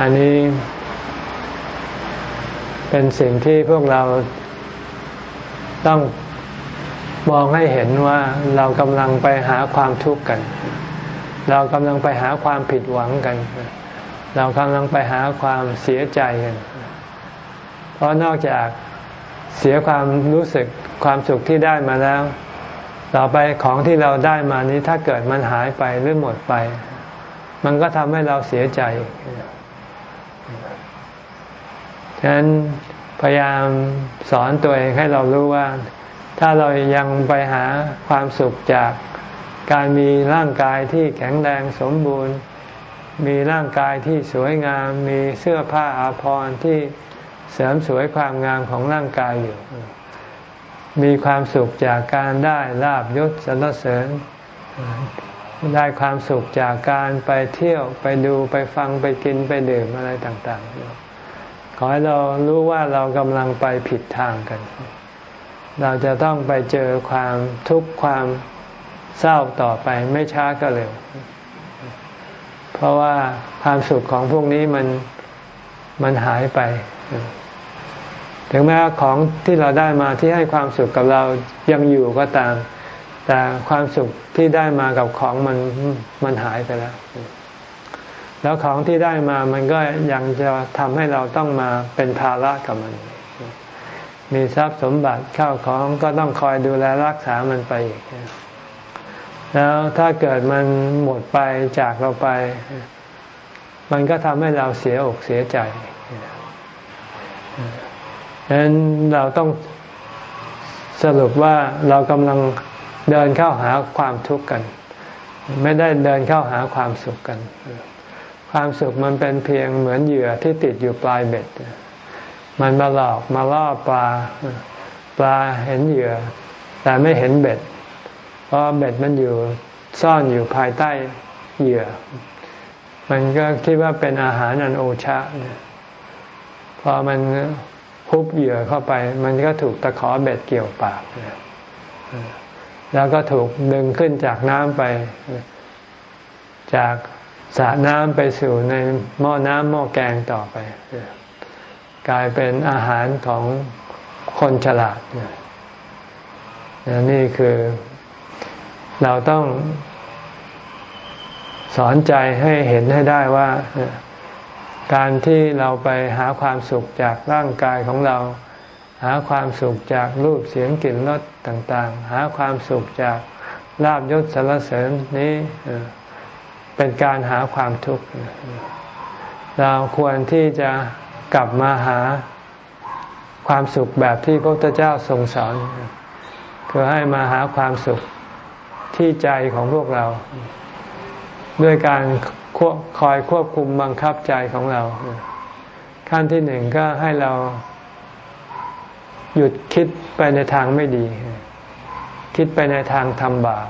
อันนี้เป็นสิ่งที่พวกเราต้องมองให้เห็นว่าเรากำลังไปหาความทุกข์กัน เรากำลังไปหาความผิดหวังกัน เรากำลังไปหาความเสียใจกัน เพราะนอกจากเสียความรู้สึกความสุขที่ได้มาแล้ว ต่อไปของที่เราได้มานี้ถ้าเกิดมันหายไปหรือหมดไป มันก็ทำให้เราเสียใจ ฉะนั้นพยายามสอนตัวเองให้เรารู้ว่า ถ้าเรายังไปหาความสุขจากการมีร่างกายที่แข็งแรงสมบูรณ์ มีร่างกายที่สวยงาม มีเสื้อผ้าอาภรณ์ที่เสริมสวยความงามของร่างกายอยู่ มีความสุขจากการได้ลาบยศสรรเสริญ ได้ความสุขจากการไปเที่ยวไปดูไปฟังไปกินไปดื่มอะไรต่างๆ ขอให้เรารู้ว่าเรากำลังไปผิดทางกัน เราจะต้องไปเจอความทุกข์ความเศร้าต่อไปไม่ช้าก็เร็ว เพราะว่าความสุขของพวกนี้มันมันหายไป ถึงแม้ของที่เราได้มาที่ให้ความสุขกับเรายังอยู่ก็ตาม แต่ความสุขที่ได้มากับของมันมันหายไปแล้ว แล้วของที่ได้มามันก็ยังจะทำให้เราต้องมาเป็นภาระกับมัน มีทรัพย์สมบัติข้าวของก็ต้องคอยดูแลรักษามันไปอีก แล้วถ้าเกิดมันหมดไปจากเราไป มันก็ทำให้เราเสียอกเสียใจดังนั้นเราต้องสรุปว่าเรากำลัง เดินเข้าหาความทุกข์กัน ไม่ได้เดินเข้าหาความสุขกัน ความสุขมันเป็นเพียงเหมือนเหยื่อที่ติดอยู่ปลายเบ็ด มันมาหลอกมาล่อปลา ปลาเห็นเหยื่อ แต่ไม่เห็นเบ็ด เพราะเบ็ดมันอยู่ซ่อนอยู่ภายใต้เหยื่อ มันก็คิดว่าเป็นอาหารอันโอชะพอมันฮุบเหยื่อเข้าไป มันก็ถูกตะขอเบ็ดเกี่ยวปาก แล้วก็ถูกดึงขึ้นจากน้ำไป จากสระน้ำไปสู่ในหม้อน้ำหม้อแกงต่อไป กลายเป็นอาหารของคนฉลาดนี่คือเราต้องสอนใจให้เห็นให้ได้ว่า การที่เราไปหาความสุขจากร่างกายของเรา หาความสุขจากรูปเสียงกลิ่นรสต่างๆ หาความสุขจากลาบยศสารเสริญนี้เป็นการหาความทุกข์เราควรที่จะกลับมาหาความสุขแบบที่พระพุทธเจ้าทรงสอน คือให้มาหาความสุขที่ใจของพวกเรา ด้วยการคอยควบคุมบังคับใจของเรา ขั้นที่หนึ่งก็ให้เรา หยุดคิดไปในทางไม่ดี คิดไปในทางทำบาป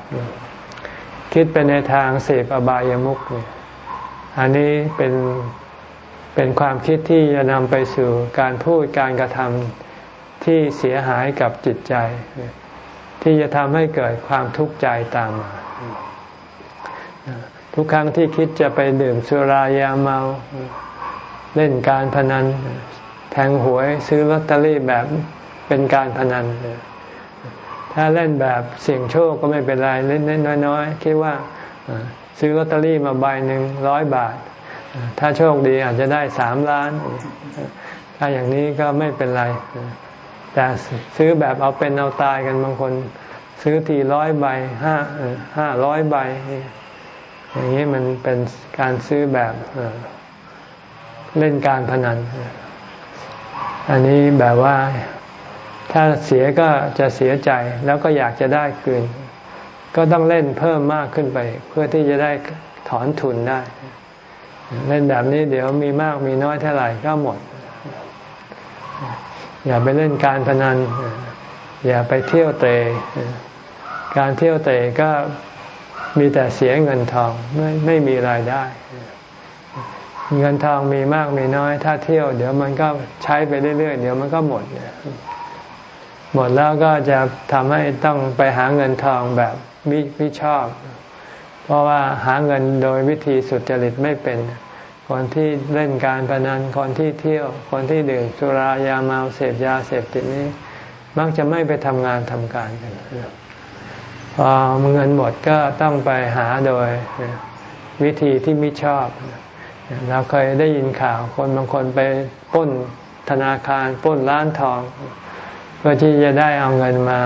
คิดไปในทางเสพอบายามุขอันนี้เป็นเป็นความคิดที่จะนำไปสู่การพูดการกระทำที่เสียหายกับจิตใจ ที่จะทำให้เกิดความทุกข์ใจตามมาทุกครั้งที่คิดจะไปดื่มสุรายาเมาเล่นการพนัน แทงหวยซื้อลอตเตอรี่แบบ เป็นการพนัน ถ้าเล่นแบบเสี่ยงโชคก็ไม่เป็นไรเล่นน้อยๆคิดว่าซื้อลอตเตอรี่มาใบหนึ่งร้อยบาท ถ้าโชคดีอาจจะได้สามล้าน ถ้าอย่างนี้ก็ไม่เป็นไร แต่ซื้อแบบเอาเป็นเอาตายกันบางคน ซื้อทีร้อยใบห้าห้าร้อยใบ อย่างนี้มันเป็นการซื้อแบบเล่นการพนัน อันนี้แบบว่า ถ้าเสียก็จะเสียใจแล้วก็อยากจะได้คืน ก็ต้องเล่นเพิ่มมากขึ้นไป เพื่อที่จะได้ถอนทุนได้ เล่นแบบนี้เดี๋ยวมีมากมีน้อยเท่าไหร่ก็หมด อย่าไปเล่นการพนัน อย่าไปเที่ยวเตะการเที่ยวเตะก็มีแต่เสียเงินทองไม่ไม่มีรายได้ เงินทองมีมากมีน้อย ถ้าเที่ยว เดี๋ยวมันก็ใช้ไปเรื่อยๆ เดี๋ยวมันก็หมด หมดแล้วก็จะทำให้ต้องไปหาเงินทองแบบมิไม่ชอบ เพราะว่าหาเงินโดยวิธีสุจริตไม่เป็น คนที่เล่นการพนันคนที่เที่ยว คนที่ดื่มสุรายาเมาเสพยาเสพติดนี้ มักจะไม่ไปทำงานทำการกันพอเงินหมดก็ต้องไปหาโดยวิธีที่ไม่ชอบ เราเคยได้ยินข่าวคนบางคนไปป้นธนาคารป้นร้านทองเพื่อที่จะได้เอาเงินมา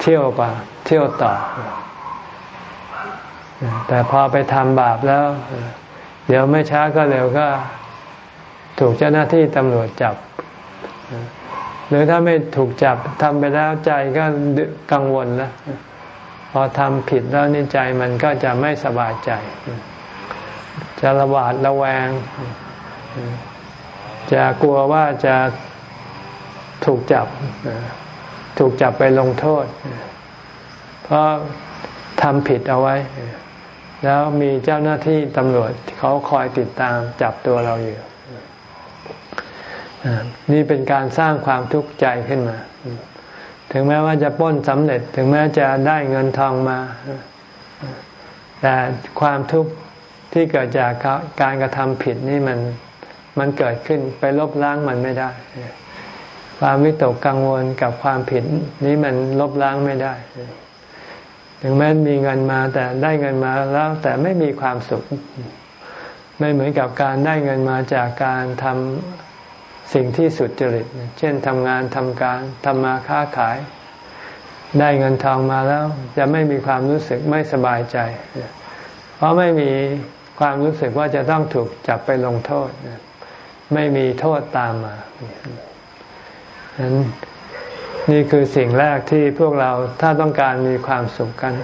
เที่ยวป่ะเที่ยวต่อ แต่พอไปทำบาปแล้ว เดี๋ยวไม่ช้าก็เร็วก็ถูกเจ้าหน้าที่ตำรวจจับ หรือถ้าไม่ถูกจับทำไปแล้วใจก็กังวลแล้วพอทำผิดแล้วนี่ใจมันก็จะไม่สบายใจ จะระบาดระแวง จะกลัวว่าจะ ถูกจับ ถูกจับไปลงโทษ เพราะทำผิดเอาไว้ แล้วมีเจ้าหน้าที่ตำรวจเขาคอยติดตามจับตัวเราอยู่ นี่เป็นการสร้างความทุกข์ใจขึ้นมา ถึงแม้ว่าจะป้นสำเร็จ ถึงแม้จะได้เงินทองมา แต่ความทุกข์ที่เกิดจากการกระทำผิดนี่มันมันเกิดขึ้นไปลบล้างมันไม่ได้ ความวิตกกังวลกับความผิดนี้มันลบล้างไม่ได้ ถึงแม้มีเงินมาแต่ได้เงินมาแล้วแต่ไม่มีความสุข ไม่เหมือนกับการได้เงินมาจากการทำสิ่งที่สุดจริต เช่นทำงานทำการทำมาค้าขาย ได้เงินทองมาแล้ว จะไม่มีความรู้สึกไม่สบายใจ เพราะไม่มีความรู้สึกว่าจะต้องถูกจับไปลงโทษ ไม่มีโทษตามมา นั้นนี่คือสิ่งแรกที่พวกเราถ้าต้องการมีความสุขกัน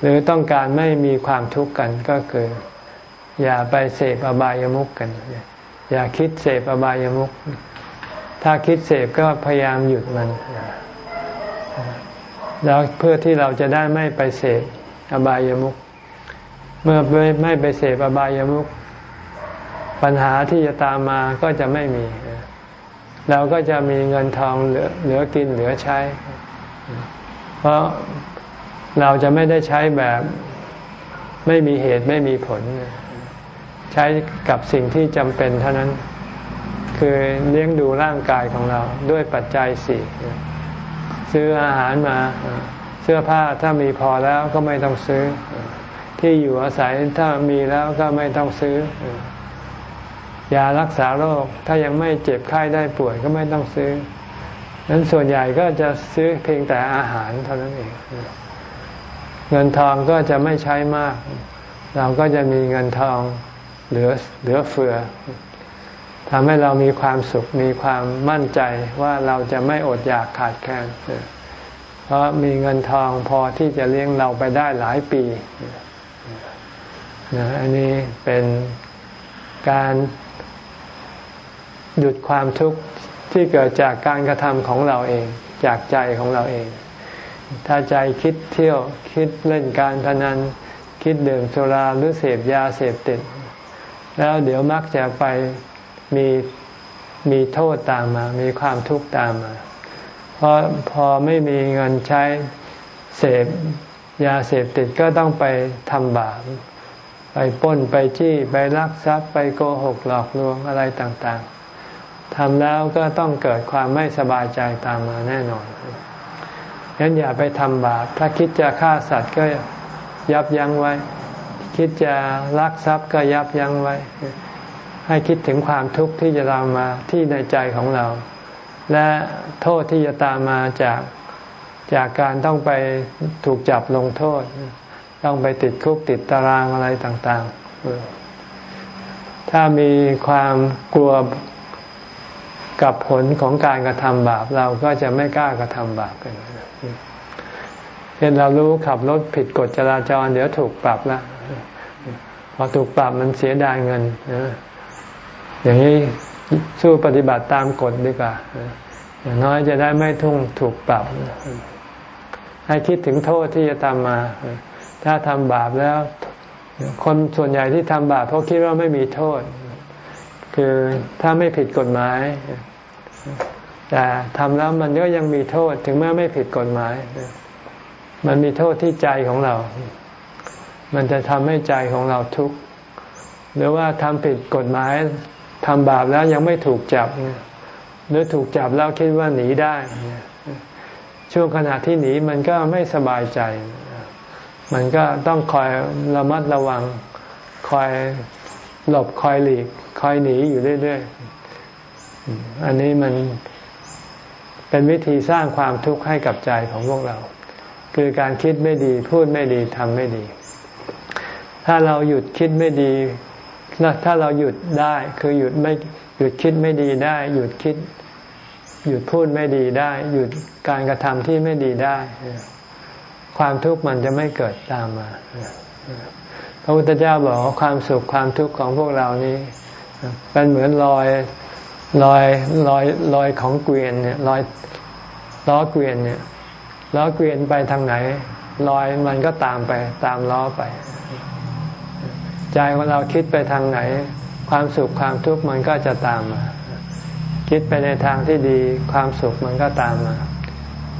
หรือต้องการไม่มีความทุกข์กันก็คือ อย่าไปเสพอบายามุขกัน อย่าคิดเสพอบายามุขถ้าคิดเสพก็พยายามหยุดมัน แล้วเพื่อที่เราจะได้ไม่ไปเสพอบายามุขเมื่อไม่ไปเสพอบายามุขปัญหาที่จะตามมาก็จะไม่มี เราก็จะมีเงินทองเหลือเหลือกินเหลือใช้ เพราะเราจะไม่ได้ใช้แบบไม่มีเหตุไม่มีผล ใช้กับสิ่งที่จำเป็นเท่านั้น คือเลี้ยงดูร่างกายของเราด้วยปัจจัยสี่ซื้ออาหารมาเสื้อผ้าถ้ามีพอแล้วก็ไม่ต้องซื้อ ที่อยู่อาศัยถ้ามีแล้วก็ไม่ต้องซื้อ ยารักษาโรคถ้ายังไม่เจ็บไข้ได้ป่วยก็ไม่ต้องซื้อนั้นส่วนใหญ่ก็จะซื้อเพียงแต่อาหารเท่านั้นเอง เงินทองก็จะไม่ใช้มาก เราก็จะมีเงินทองเหลือเหลือเฟือทำให้เรามีความสุขมีความมั่นใจว่าเราจะไม่อดอยากขาดแคลนเพราะมีเงินทองพอที่จะเลี้ยงเราไปได้หลายปีนะอันนี้เป็นการ หยุดความทุกข์ที่เกิดจากการกระทำของเราเอง จากใจของเราเอง ถ้าใจคิดเที่ยวคิดเล่นการพนัน คิดดื่มสุราหรือเสพยาเสพติด แล้วเดี๋ยวมักจะไปมีมีโทษตามมา มีความทุกข์ตามมา เพราะพอไม่มีเงินใช้เสพยาเสพติดก็ต้องไปทำบาปไปป้นไปจี้ไปลักทรัพย์ไปโกหกหลอกลวงอะไรต่างๆ ทำแล้วก็ต้องเกิดความไม่สบายใจตามมาแน่นอนฉะนั้นอย่าไปทำบาป ถ้าคิดจะฆ่าสัตว์ก็ยับยั้งไว้ คิดจะลักทรัพย์ก็ยับยั้งไว้ ให้คิดถึงความทุกข์ที่จะตามมาที่ในใจของเรา และโทษที่จะตามมาจากจากการต้องไปถูกจับลงโทษ ต้องไปติดคุกติดตารางอะไรต่าง ๆ ถ้ามีความกลัว กับผลของการกระทำบาปเราก็จะไม่กล้ากระทำบาปกันเช่นเรารู้ขับรถผิดกฎจราจร เดี๋ยวถูกปรับละพอถูกปรับมันเสียดายเงินอย่างนี้สู้ปฏิบัติตามกฎดีกว่าอย่างน้อยจะได้ไม่ทุ่งถูกปรับ ให้คิดถึงโทษที่จะตามมา ถ้าทำบาปแล้ว คนส่วนใหญ่ที่ทำบาปเพราะคิดว่าไม่มีโทษ คือถ้าไม่ผิดกฎหมาย แต่ทำแล้วมันก็ยังมีโทษถึงแม้ไม่ผิดกฎหมาย มันมีโทษที่ใจของเรา มันจะทำให้ใจของเราทุกข์หรือว่าทำผิดกฎหมายทำบาปแล้วยังไม่ถูกจับ หรือถูกจับแล้วคิดว่าหนีได้ ช่วงขณะที่หนีมันก็ไม่สบายใจ มันก็ต้องคอยระมัดระวัง คอยหลบคอยหลีก คอยหนีอยู่เรื่อย ๆ อันนี้มันเป็นวิธีสร้างความทุกข์ให้กับใจของพวกเรา คือการคิดไม่ดี พูดไม่ดีทำไม่ดี ถ้าเราหยุดคิดไม่ดี ถ้าเราหยุดได้ คือหยุดไม่หยุดคิดไม่ดีได้ หยุดคิด หยุดพูดไม่ดีได้ หยุดการกระทำที่ไม่ดีได้ ความทุกข์มันจะไม่เกิดตามมาพระพุทธเจ้าบอกว่าความสุขความทุกข์ของพวกเรานี้เป็นเหมือนรอย รอยรอยรอยของเกวียนเนี่ยรอยล้อเกวียนเนี่ยล้อเกวียนไปทางไหนรอยมันก็ตามไปตามล้อไป ใจของเราคิดไปทางไหน ความสุขความทุกข์มันก็จะตามมา คิดไปในทางที่ดี ความสุขมันก็ตามมา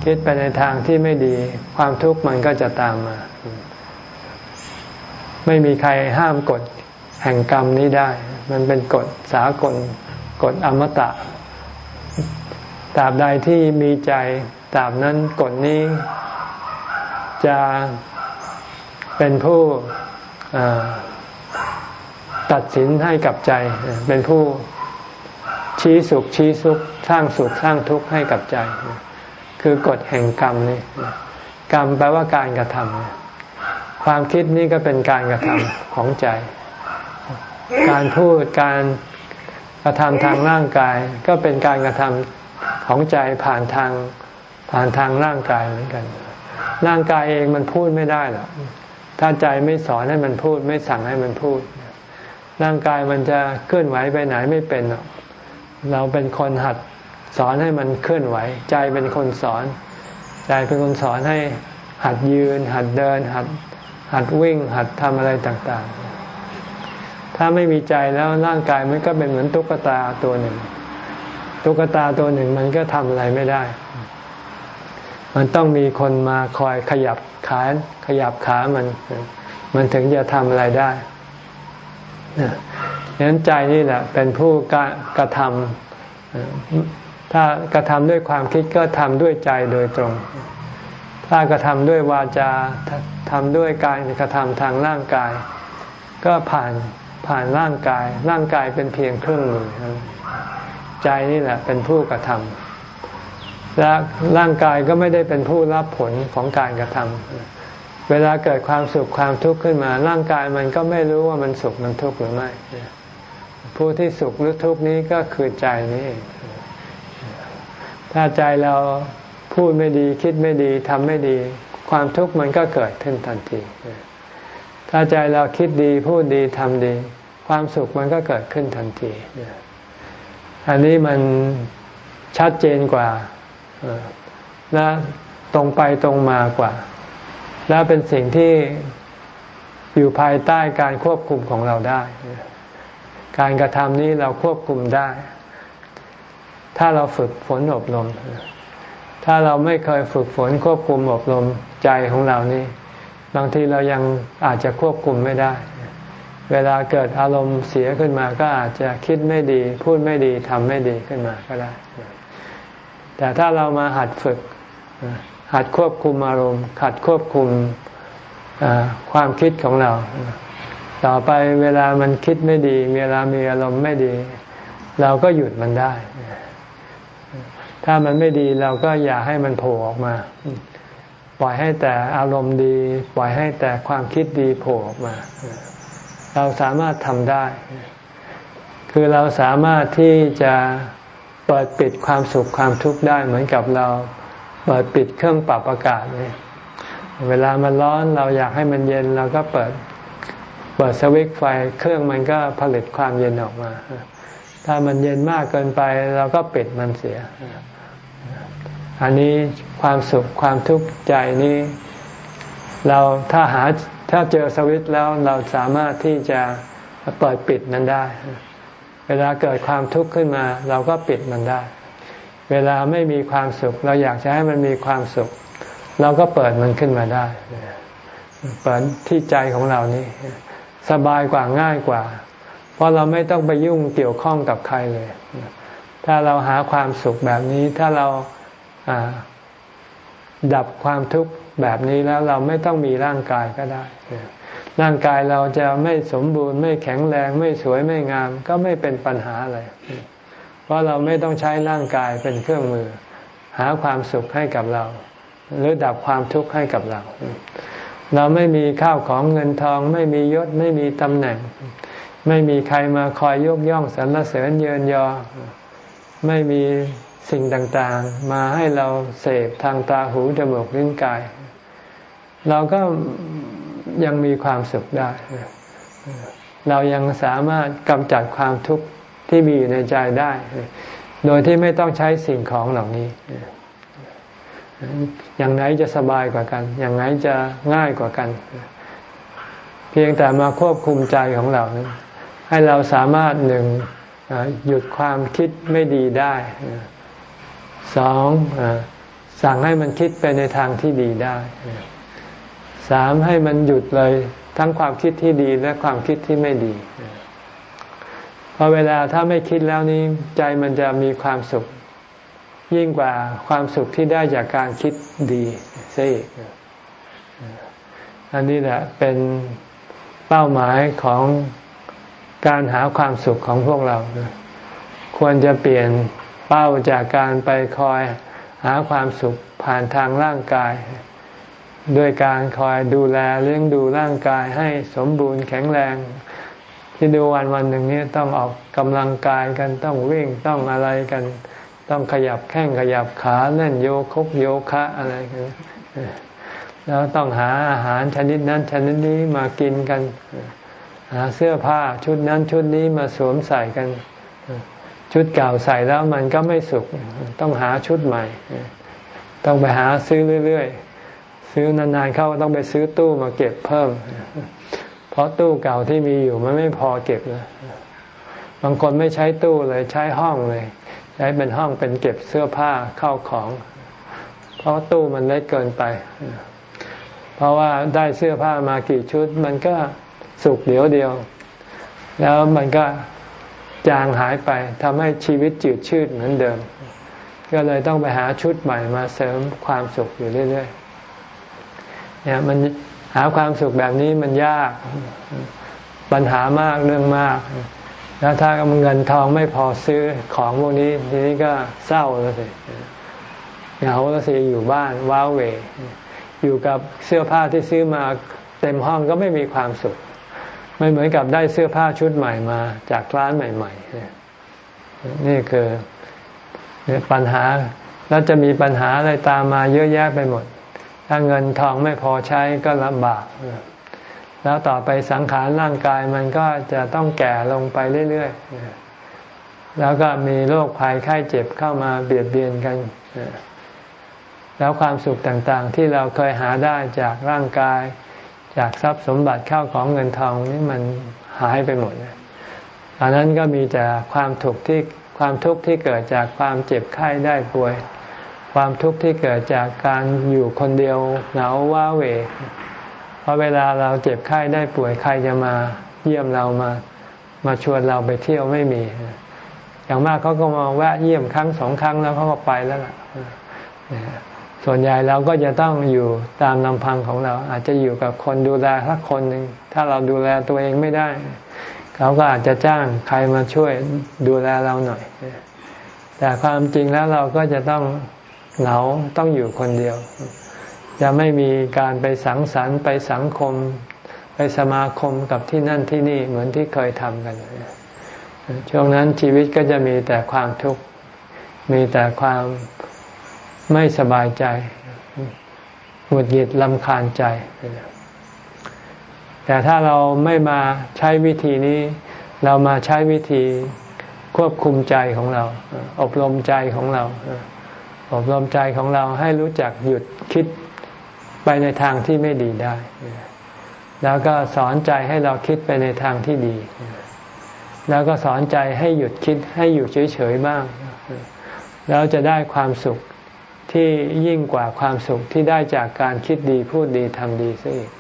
คิดไปในทางที่ไม่ดี ความทุกข์มันก็จะตามมา ไม่มีใครห้ามกฎแห่งกรรมนี้ได้ มันเป็นกฎสากล กฎอมตะตราบใดที่มีใจตราบนั้นกฎนี้จะเป็นผู้ตัดสินให้กับใจ เป็นผู้ชี้สุขชี้สุขสร้างสุขสร้างทุกข์ให้กับใจ คือกฎแห่งกรรมนี่กรรมแปลว่าการกระทำความคิดนี่ก็เป็นการกระทำของใจ การพูดการ กระทำทางร่างกาย ก็เป็นการกระทำของใจผ่านทางผ่านทางร่างกายเหมือนกัน ร่างกายเองมันพูดไม่ได้หรอกถ้าใจไม่สอนให้มันพูด ไม่สั่งให้มันพูด ร่างกายมันจะเคลื่อนไหวไปไหนไม่เป็นหรอกเราเป็นคนหัดสอนให้มันเคลื่อนไหว ใจเป็นคนสอน ใจเป็นคนสอนให้หัดยืน หัดเดิน หัดหัดวิ่ง หัดทำอะไรต่าง ๆ ถ้าไม่มีใจแล้วร่างกายมันก็เป็นเหมือนตุ๊กตาตัวหนึ่ง ตุ๊กตาตัวหนึ่งมันก็ทำอะไรไม่ได้ มันต้องมีคนมาคอยขยับขาขยับขามัน มันถึงจะทำอะไรได้ดังนั้นใจนี่แหละ เป็นผู้กระทำถ้ากระทำด้วยความคิดก็ทำด้วยใจโดยตรง ถ้ากระทำด้วยวาจาทำด้วยการกระทำทางร่างกาย ก็ผ่าน ผ่านร่างกาย ร่างกายเป็นเพียงเครื่องมือ ใจนี่แหละเป็นผู้กระทำและร่างกายก็ไม่ได้เป็นผู้รับผลของการกระทำเวลาเกิดความสุขความทุกข์ขึ้นมา ร่างกายมันก็ไม่รู้ว่ามันสุขมันทุกข์หรือไม่ ผู้ที่สุขหรือทุกข์นี้ก็คือใจนี้เองถ้าใจเราพูดไม่ดีคิดไม่ดีทำไม่ดี ความทุกข์มันก็เกิดขึ้นทันทีถ้าใจเราคิดดีพูดดีทำดี ความสุขมันก็เกิดขึ้นทันทีอันนี้มันชัดเจนกว่าและตรงไปตรงมากว่า และเป็นสิ่งที่อยู่ภายใต้การควบคุมของเราได้ การกระทำนี้เราควบคุมได้ ถ้าเราฝึกฝนอบรม ถ้าเราไม่เคยฝึกฝนควบคุมอบรมใจของเรานี่ บางทีเรายังอาจจะควบคุมไม่ได้ เวลาเกิดอารมณ์เสียขึ้นมาก็อาจจะคิดไม่ดี พูดไม่ดีทำไม่ดีขึ้นมาก็ได้ แต่ถ้าเรามาหัดฝึก หัดควบคุมอารมณ์ หัดควบคุมความคิดของเรา ต่อไปเวลามันคิดไม่ดี เวลามีอารมณ์ไม่ดี เราก็หยุดมันได้ ถ้ามันไม่ดีเราก็อย่าให้มันโผล่ออกมา ปล่อยให้แต่อารมณ์ดี ปล่อยให้แต่ความคิดดีโผล่ออกมา เราสามารถทำได้ คือเราสามารถที่จะเปิดปิดความสุขความทุกข์ได้เหมือนกับเราเปิดปิดเครื่องปรับอากาศเนี่ยเวลามันร้อนเราอยากให้มันเย็นเราก็เปิดเปิดสวิตช์ไฟเครื่องมันก็ผลิตความเย็นออกมา ถ้ามันเย็นมากเกินไปเราก็ปิดมันเสีย อันนี้ความสุขความทุกข์ใจนี้ เราถ้าหา ถ้าเจอสวิตแล้วเราสามารถที่จะเปิดปิดนั้นได้ เวลาเกิดความทุกข์ขึ้นมา เราก็ปิดมันได้ เวลาไม่มีความสุข เราอยากจะให้มันมีความสุข เราก็เปิดมันขึ้นมาได้ เปิดที่ใจของเรานี่สบายกว่าง่ายกว่า เพราะเราไม่ต้องไปยุ่งเกี่ยวข้องกับใครเลย ถ้าเราหาความสุขแบบนี้ ถ้าเราดับความทุกข์ แบบนี้แล้วเราไม่ต้องมีร่างกายก็ได้ ร่างกายเราจะไม่สมบูรณ์ไม่แข็งแรงไม่สวยไม่งาม ก็ไม่เป็นปัญหาอะไร เพราะเราไม่ต้องใช้ร่างกายเป็นเครื่องมือ หาความสุขให้กับเรา หรือดับความทุกข์ให้กับเรา เราไม่มีข้าวของเงินทอง ไม่มียศไม่มีตำแหน่ง ไม่มีใครมาคอยยกย่องสรรเสริญเยินยอ ไม่มีสิ่งต่างๆ มาให้เราเสพทางตาหูจมูกลิ้นกาย เราก็ยังมีความสุขได้ เรายังสามารถกำจัดความทุกข์ที่มีอยู่ในใจได้ โดยที่ไม่ต้องใช้สิ่งของเหล่านี้ อย่างไหนจะสบายกว่ากัน อย่างไหนจะง่ายกว่ากัน เพียงแต่มาควบคุมใจของเรา ให้เราสามารถหนึ่งหยุดความคิดไม่ดีได้สองสั่งให้มันคิดไปในทางที่ดีได้ สามให้มันหยุดเลยทั้งความคิดที่ดีและความคิดที่ไม่ดีพอเวลาถ้าไม่คิดแล้วนี้ใจมันจะมีความสุข ยิ่งกว่าความสุขที่ได้จากการคิดดีซิอันนี้แหละเป็นเป้าหมายของการหาความสุขของพวกเรา ควรจะเปลี่ยนเป้าจากการไปคอยหาความสุขผ่านทางร่างกาย ด้วยการคอยดูแลเลี้ยงดูร่างกายให้สมบูรณ์แข็งแรงที่ดูวันวันหนึ่งนี้ต้องออกกำลังกายกันต้องวิ่งต้องอะไรกัน ต้องขยับแข้งขยับขาเล่นโยคกโยคะอะไรกันแล้วต้องหาอาหารชนิดนั้นชนิดนี้มากินกัน หาเสื้อผ้าชุดนั้นชุดนี้มาสวมใส่กัน ชุดเก่าใส่แล้วมันก็ไม่สุข ต้องหาชุดใหม่ ต้องไปหาซื้อเรื่อยๆ ซื้อนานๆเข้าต้องไปซื้อตู้มาเก็บเพิ่ม เพราะตู้เก่าที่มีอยู่มันไม่พอเก็บเลยบางคนไม่ใช้ตู้เลยใช้ห้องเลย ใช้เป็นห้องเป็นเก็บเสื้อผ้าเข้าของ เพราะตู้มันเล็กเกินไป เพราะว่าได้เสื้อผ้ามากี่ชุด มันก็สุกเดียวเดียว แล้วมันก็จางหายไปทำให้ชีวิตจืดชืดเหมือนเดิม ก็เลยต้องไปหาชุดใหม่มาเสริมความสุขอยู่เรื่อยๆ เนี่ยมันหาความสุขแบบนี้มันยากปัญหามากเรื่องมาก แล้วถ้าเงินทองไม่พอซื้อของพวกนี้ทีนี้ก็เศร้าแล้วสิเหงาแล้วสิอยู่บ้านว้าเว อยู่กับเสื้อผ้าที่ซื้อมาเต็มห้องก็ไม่มีความสุข ไม่เหมือนกับได้เสื้อผ้าชุดใหม่มาจากร้านใหม่ ๆ นี่คือปัญหาแล้วจะมีปัญหาอะไรตามมาเยอะแยะไปหมด ถ้าเงินทองไม่พอใช้ก็ลำบาก แล้วต่อไปสังขารร่างกายมันก็จะต้องแก่ลงไปเรื่อยๆ แล้วก็มีโรคภัยไข้เจ็บเข้ามาเบียดเบียนกัน แล้วความสุขต่างๆ ที่เราเคยหาได้จากร่างกาย จากทรัพย์สมบัติเข้าของเงินทองนี่มันหายไปหมดเลยตอนนั้นก็มีแต่ความทุกข์ที่ความทุกข์ที่เกิดจากความเจ็บไข้ได้ป่วย ความทุกข์ที่เกิดจากการอยู่คนเดียวเหงาว้าเหวเพราะเวลาเราเจ็บไข้ได้ป่วยใครจะมาเยี่ยมเรามา มาชวนเราไปเที่ยวไม่มี อย่างมากเขาก็มาแวะเยี่ยมครั้งสองครั้งแล้วเขาก็ไปแล้วล่ะส่วนใหญ่เราก็จะต้องอยู่ตามลำพังของเรา อาจจะอยู่กับคนดูแลสักคนหนึ่งถ้าเราดูแลตัวเองไม่ได้เขาก็อาจจะจ้างใครมาช่วยดูแลเราหน่อย แต่ความจริงแล้วเราก็จะต้อง เหงาต้องอยู่คนเดียว จะไม่มีการไปสังสรรค์ไปสังคม ไปสมาคมกับที่นั่นที่นี่เหมือนที่เคยทำกัน ช่วงนั้นชีวิตก็จะมีแต่ความทุกข์ มีแต่ความไม่สบายใจหงุดหงิดลำคาญใจ แต่ถ้าเราไม่มาใช้วิธีนี้ เรามาใช้วิธีควบคุมใจของเรา อบรมใจของเรา อบรมใจของเราให้รู้จักหยุดคิดไปในทางที่ไม่ดีได้ แล้วก็สอนใจให้เราคิดไปในทางที่ดี แล้วก็สอนใจให้หยุดคิดให้อยู่เฉยๆบ้าง แล้วจะได้ความสุขที่ยิ่งกว่าความสุขที่ได้จากการคิดดีพูดดีทำดีซะอีก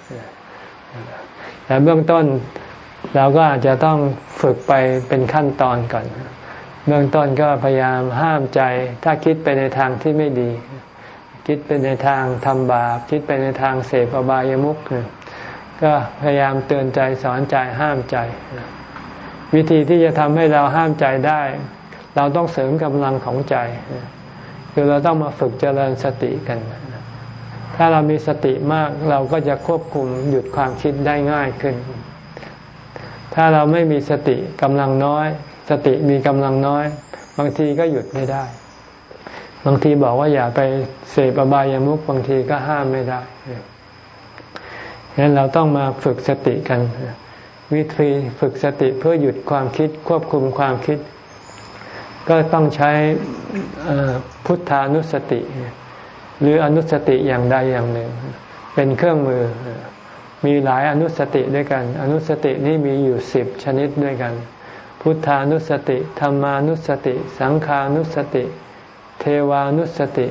แต่เบื้องต้นเราก็อาจจะต้องฝึกไปเป็นขั้นตอนก่อน เบื้องต้นก็พยายามห้ามใจ ถ้าคิดไปในทางที่ไม่ดี คิดไปในทางทำบาป คิดไปในทางเสพอบายามุขก็พยายามเตือนใจสอนใจห้ามใจ วิธีที่จะทำให้เราห้ามใจได้ เราต้องเสริมกำลังของใจ คือเราต้องมาฝึกเจริญสติกัน ถ้าเรามีสติมากเราก็จะควบคุมหยุดความคิดได้ง่ายขึ้น ถ้าเราไม่มีสติกำลังน้อย สติมีกำลังน้อย บางทีก็หยุดไม่ได้ บางทีบอกว่าอย่าไปเสพอบายามุขบางทีก็ห้ามไม่ได้ฉะนั้นเราต้องมาฝึกสติกัน วิธีฝึกสติเพื่อหยุดความคิดควบคุมความคิด ก็ต้องใช้พุทธานุสติ หรืออนุสติอย่างใดอย่างหนึ่ง เป็นเครื่องมือมีหลายอนุสติด้วยกัน อนุสตินี้มีอยู่สิบชนิดด้วยกัน พุทธานุสติธรรมานุสติ สังขานุสติ เทวานุสติ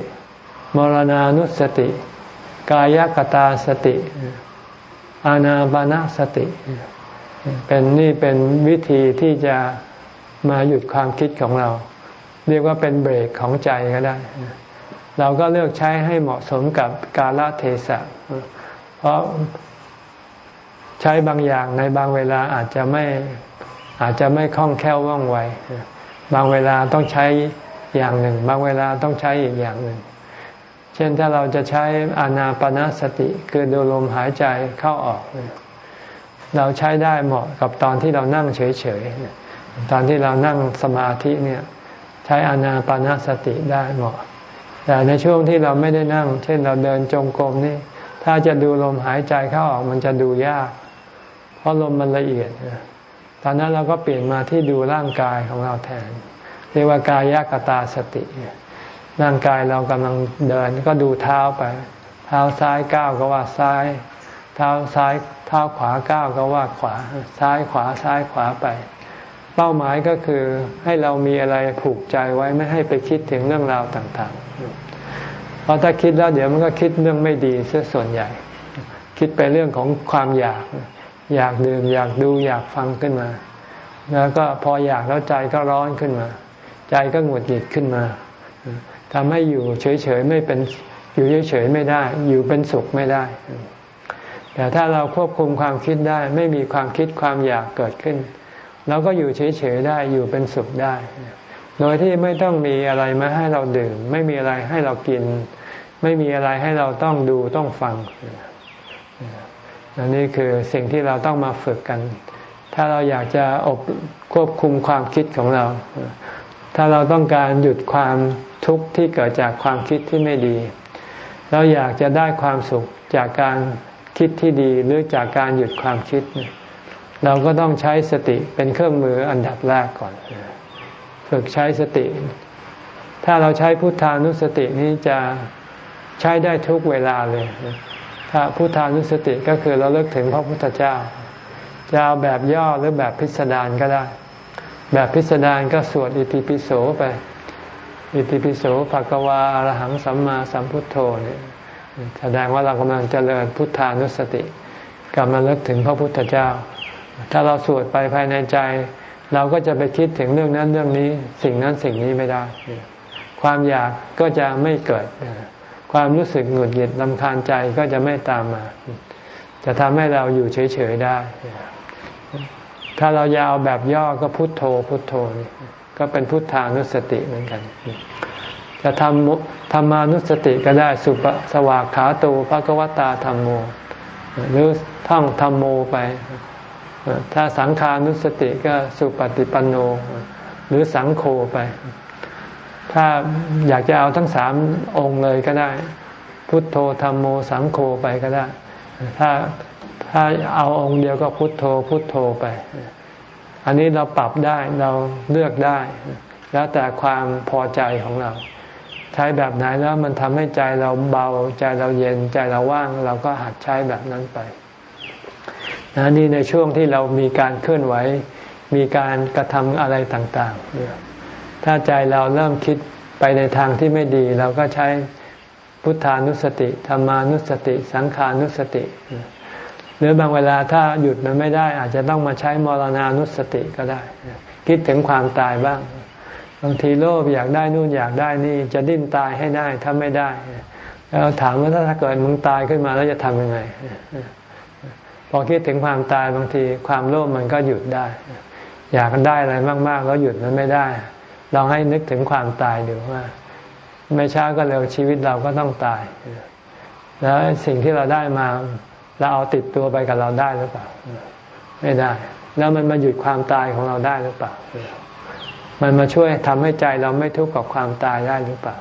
มรณานุสติ กายกตาสติ อานาบานาสติ เป็นนี่เป็นวิธีที่จะมาหยุดความคิดของเรา เรียกว่าเป็นเบรกของใจก็ได้ เราก็เลือกใช้ให้เหมาะสมกับกาลเทศะเพราะใช้บางอย่างในบางเวลาอาจจะไม่ อาจจะไม่คล่องแคล่วว่องไว บางเวลาต้องใช้อย่างหนึ่ง บางเวลาต้องใช้อีกอย่างหนึ่ง เช่นถ้าเราจะใช้อานาปนาสติ คือดูลมหายใจเข้าออก เราใช้ได้เหมาะกับตอนที่เรานั่งเฉยๆ ตอนที่เรานั่งสมาธิเนี่ยใช้อานาปานาสติได้เหมาะ แต่ในช่วงที่เราไม่ได้นั่ง เช่นเราเดินจงกรมนี่ ถ้าจะดูลมหายใจเข้าออกมันจะดูยาก เพราะลมมันละเอียด ตอนนั้นเราก็เปลี่ยนมาที่ดูร่างกายของเราแทน เรียกว่ากายกตาสติ ร่างกายเรากำลังเดินก็ดูเท้าไป เท้าซ้ายก้าวก็ว่าซ้าย เท้าซ้ายเท้าขวาก้าวก็ว่าขวา ซ้ายขวาซ้ายขวาไป เป้าหมายก็คือให้เรามีอะไรผูกใจไว้ไม่ให้ไปคิดถึงเรื่องราวต่างๆ เพราะถ้าคิดแล้วเดี๋ยวมันก็คิดเรื่องไม่ดีซะส่วนใหญ่ คิดไปเรื่องของความอยาก อยากดื่มอยากดูอยากฟังขึ้นมา แล้วก็พออยากแล้วใจก็ร้อนขึ้นมา ใจก็หงุดหงิดขึ้นมาทำให้อยู่เฉยๆไม่เป็นอยู่เฉยๆไม่ได้ อยู่เป็นสุขไม่ได้ แต่ถ้าเราควบคุมความคิดได้ ไม่มีความคิดความอยากเกิดขึ้นเราก็อยู่เฉยๆได้อยู่เป็นสุขได้ โดยที่ไม่ต้องมีอะไรมาให้เราดื่ม ไม่มีอะไรให้เรากิน ไม่มีอะไรให้เราต้องดูต้องฟัง อันนี้คือสิ่งที่เราต้องมาฝึกกัน ถ้าเราอยากจะอบควบคุมความคิดของเรา ถ้าเราต้องการหยุดความทุกข์ที่เกิดจากความคิดที่ไม่ดี เราอยากจะได้ความสุขจากการคิดที่ดีหรือจากการหยุดความคิด เราก็ต้องใช้สติเป็นเครื่องมืออันดับแรกก่อน ฝึกใช้สติ ถ้าเราใช้พุทธานุสตินี้จะใช้ได้ทุกเวลาเลย พุทธานุสติก็คือเราเลิกถึงพระพุทธเจ้า จะเอาแบบย่อหรือแบบพิสดารก็ได้ แบบพิสดารก็สวดอิติปิโสไป อิติปิโสภะกวาอรหังสัมมาสัมพุทโธเนี่ยแสดงว่าเรากำลังเจริญพุทธานุสติกำลังเลิกถึงพระพุทธเจ้า ถ้าเราสวดไปภายในใจ เราก็จะไปคิดถึงเรื่องนั้นเรื่องนี้ สิ่งนั้นสิ่งนี้ไม่ได้ ความอยากก็จะไม่เกิด ความรู้สึกหงุดหงิดลำคาญใจก็จะไม่ตามมา จะทำให้เราอยู่เฉยๆได้ ถ้าเรายาวแบบย่อก็พุทโธ พุทโธ ก็เป็นพุทธานุสติเหมือนกัน จะทำธรรมานุสติก็ได้สุปสวากขาตูภะกวตาธรรมโม หรือท่องธรรมโมไปถ้าสังขานุสติก็สุปฏิปันโน หรือสังโฆไป ถ้าอยากจะเอาทั้งสามองค์เลยก็ได้ พุทโธธรรมโมสังโฆไปก็ได้ ถ้าถ้าเอาองค์เดียวก็พุทโธ พุทโธไป อันนี้เราปรับได้เราเลือกได้ แล้วแต่ความพอใจของเรา ใช้แบบไหนแล้วมันทำให้ใจเราเบาใจเราเย็นใจเราว่าง เราก็หัดใช้แบบนั้นไปนะนี่ในช่วงที่เรามีการเคลื่อนไหว มีการกระทำอะไรต่าง ๆ ถ้าใจเราเริ่มคิดไปในทางที่ไม่ดี เราก็ใช้พุทธานุสติธรรมานุสติ สังขานุสติ หรือบางเวลาถ้าหยุดมันไม่ได้ อาจจะต้องมาใช้มรณานุสติก็ได้ คิดถึงความตายบ้าง บางทีโลภอยากได้นู่นอยากได้นี่จะดิ้นตายให้ได้ถ้าไม่ได้ แล้วถามว่าถ้าเกิดมึงตายขึ้นมาแล้วจะทำยังไงพอคิดถึงความตายบางทีความโลภมันก็หยุดได้ อยากได้อะไรมาก ๆ แล้วหยุดมันไม่ได้ ลองให้นึกถึงความตายดูว่า ไม่ช้าก็เร็วชีวิตเราก็ต้องตาย แล้วสิ่งที่เราได้มา เราเอาติดตัวไปกับเราได้หรือเปล่า ไม่ได้ แล้วมันมาหยุดความตายของเราได้หรือเปล่า มันมาช่วยทำให้ใจเราไม่ทุกข์กับความตายได้หรือเปล่า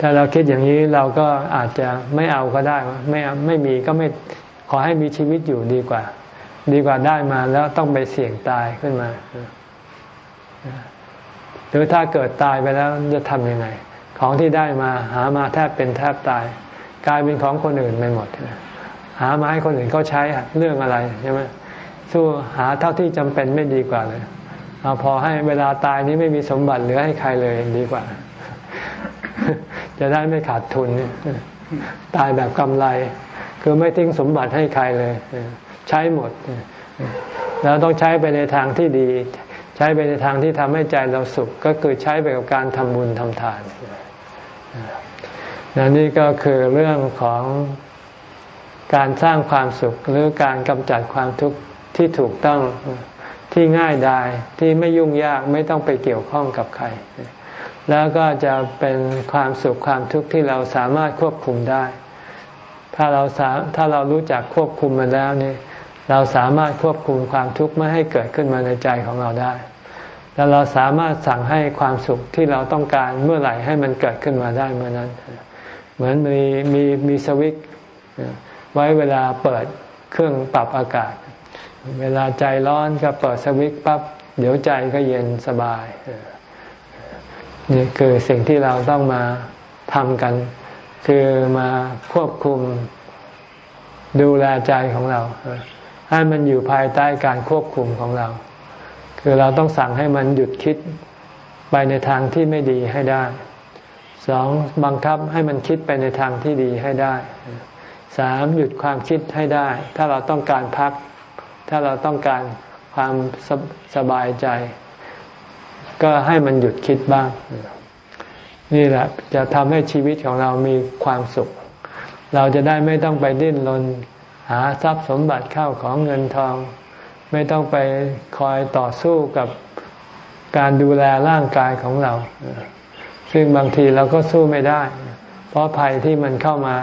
ถ้าเราคิดอย่างนี้เราก็อาจจะไม่เอาก็ได้ไม่ไม่มีก็ไม่ขอให้มีชีวิตอยู่ดีกว่า ดีกว่าได้มาแล้วต้องไปเสี่ยงตายขึ้นมา รือถ้าเกิดตายไปแล้วจะทำยังไง ของที่ได้มาหามาแทบเป็นแทบตาย กลายเป็นของคนอื่นไปหมด หามาให้คนอื่นเขาใช้เรื่องอะไรใช่ไหมสู้หาเท่าที่จำเป็นไม่ดีกว่าเลยเอาพอให้เวลาตายนี้ไม่มีสมบัติเหลือให้ใครเลยดีกว่า จะได้ไม่ขาดทุน ตายแบบกำไร คือไม่ทิ้งสมบัติให้ใครเลย ใช้หมด แล้วต้องใช้ไปในทางที่ดี ใช้ไปในทางที่ทำให้ใจเราสุขก็คือใช้ไปกับการทำบุญทำทานนนี่ก็คือเรื่องของการสร้างความสุขหรือการกำจัดความทุกข์ที่ถูกต้องที่ง่ายดายที่ไม่ยุ่งยากไม่ต้องไปเกี่ยวข้องกับใคร แล้วก็จะเป็นความสุขความทุกข์ที่เราสามารถควบคุมได้ ถ้าเราถ้าเรารู้จักควบคุมมันแล้วนี่ เราสามารถควบคุมความทุกข์ไม่ให้เกิดขึ้นมาในใจของเราได้ แล้วเราสามารถสั่งให้ความสุขที่เราต้องการเมื่อไหร่ให้มันเกิดขึ้นมาได้เมื่อนั้น เหมือนมีมีมีสวิตไว้เวลาเปิดเครื่องปรับอากาศ เวลาใจร้อนก็เปิดสวิตปั๊บเดี๋ยวใจก็เย็นสบายนี่คือสิ่งที่เราต้องมาทำกัน คือมาควบคุมดูแลใจของเรา ให้มันอยู่ภายใต้การควบคุมของเรา คือเราต้องสั่งให้มันหยุดคิดไปในทางที่ไม่ดีให้ได้สองบังคับให้มันคิดไปในทางที่ดีให้ได้สามหยุดความคิดให้ได้ ถ้าเราต้องการพัก ถ้าเราต้องการความสสบายใจ ก็ให้มันหยุดคิดบ้าง นี่แหละจะทำให้ชีวิตของเรามีความสุข เราจะได้ไม่ต้องไปดิ้นรน หาทรัพย์สมบัติเข้าของเงินทอง ไม่ต้องไปคอยต่อสู้กับการดูแลร่างกายของเรา ซึ่งบางทีเราก็สู้ไม่ได้ เพราะภัยที่มันเข้ามา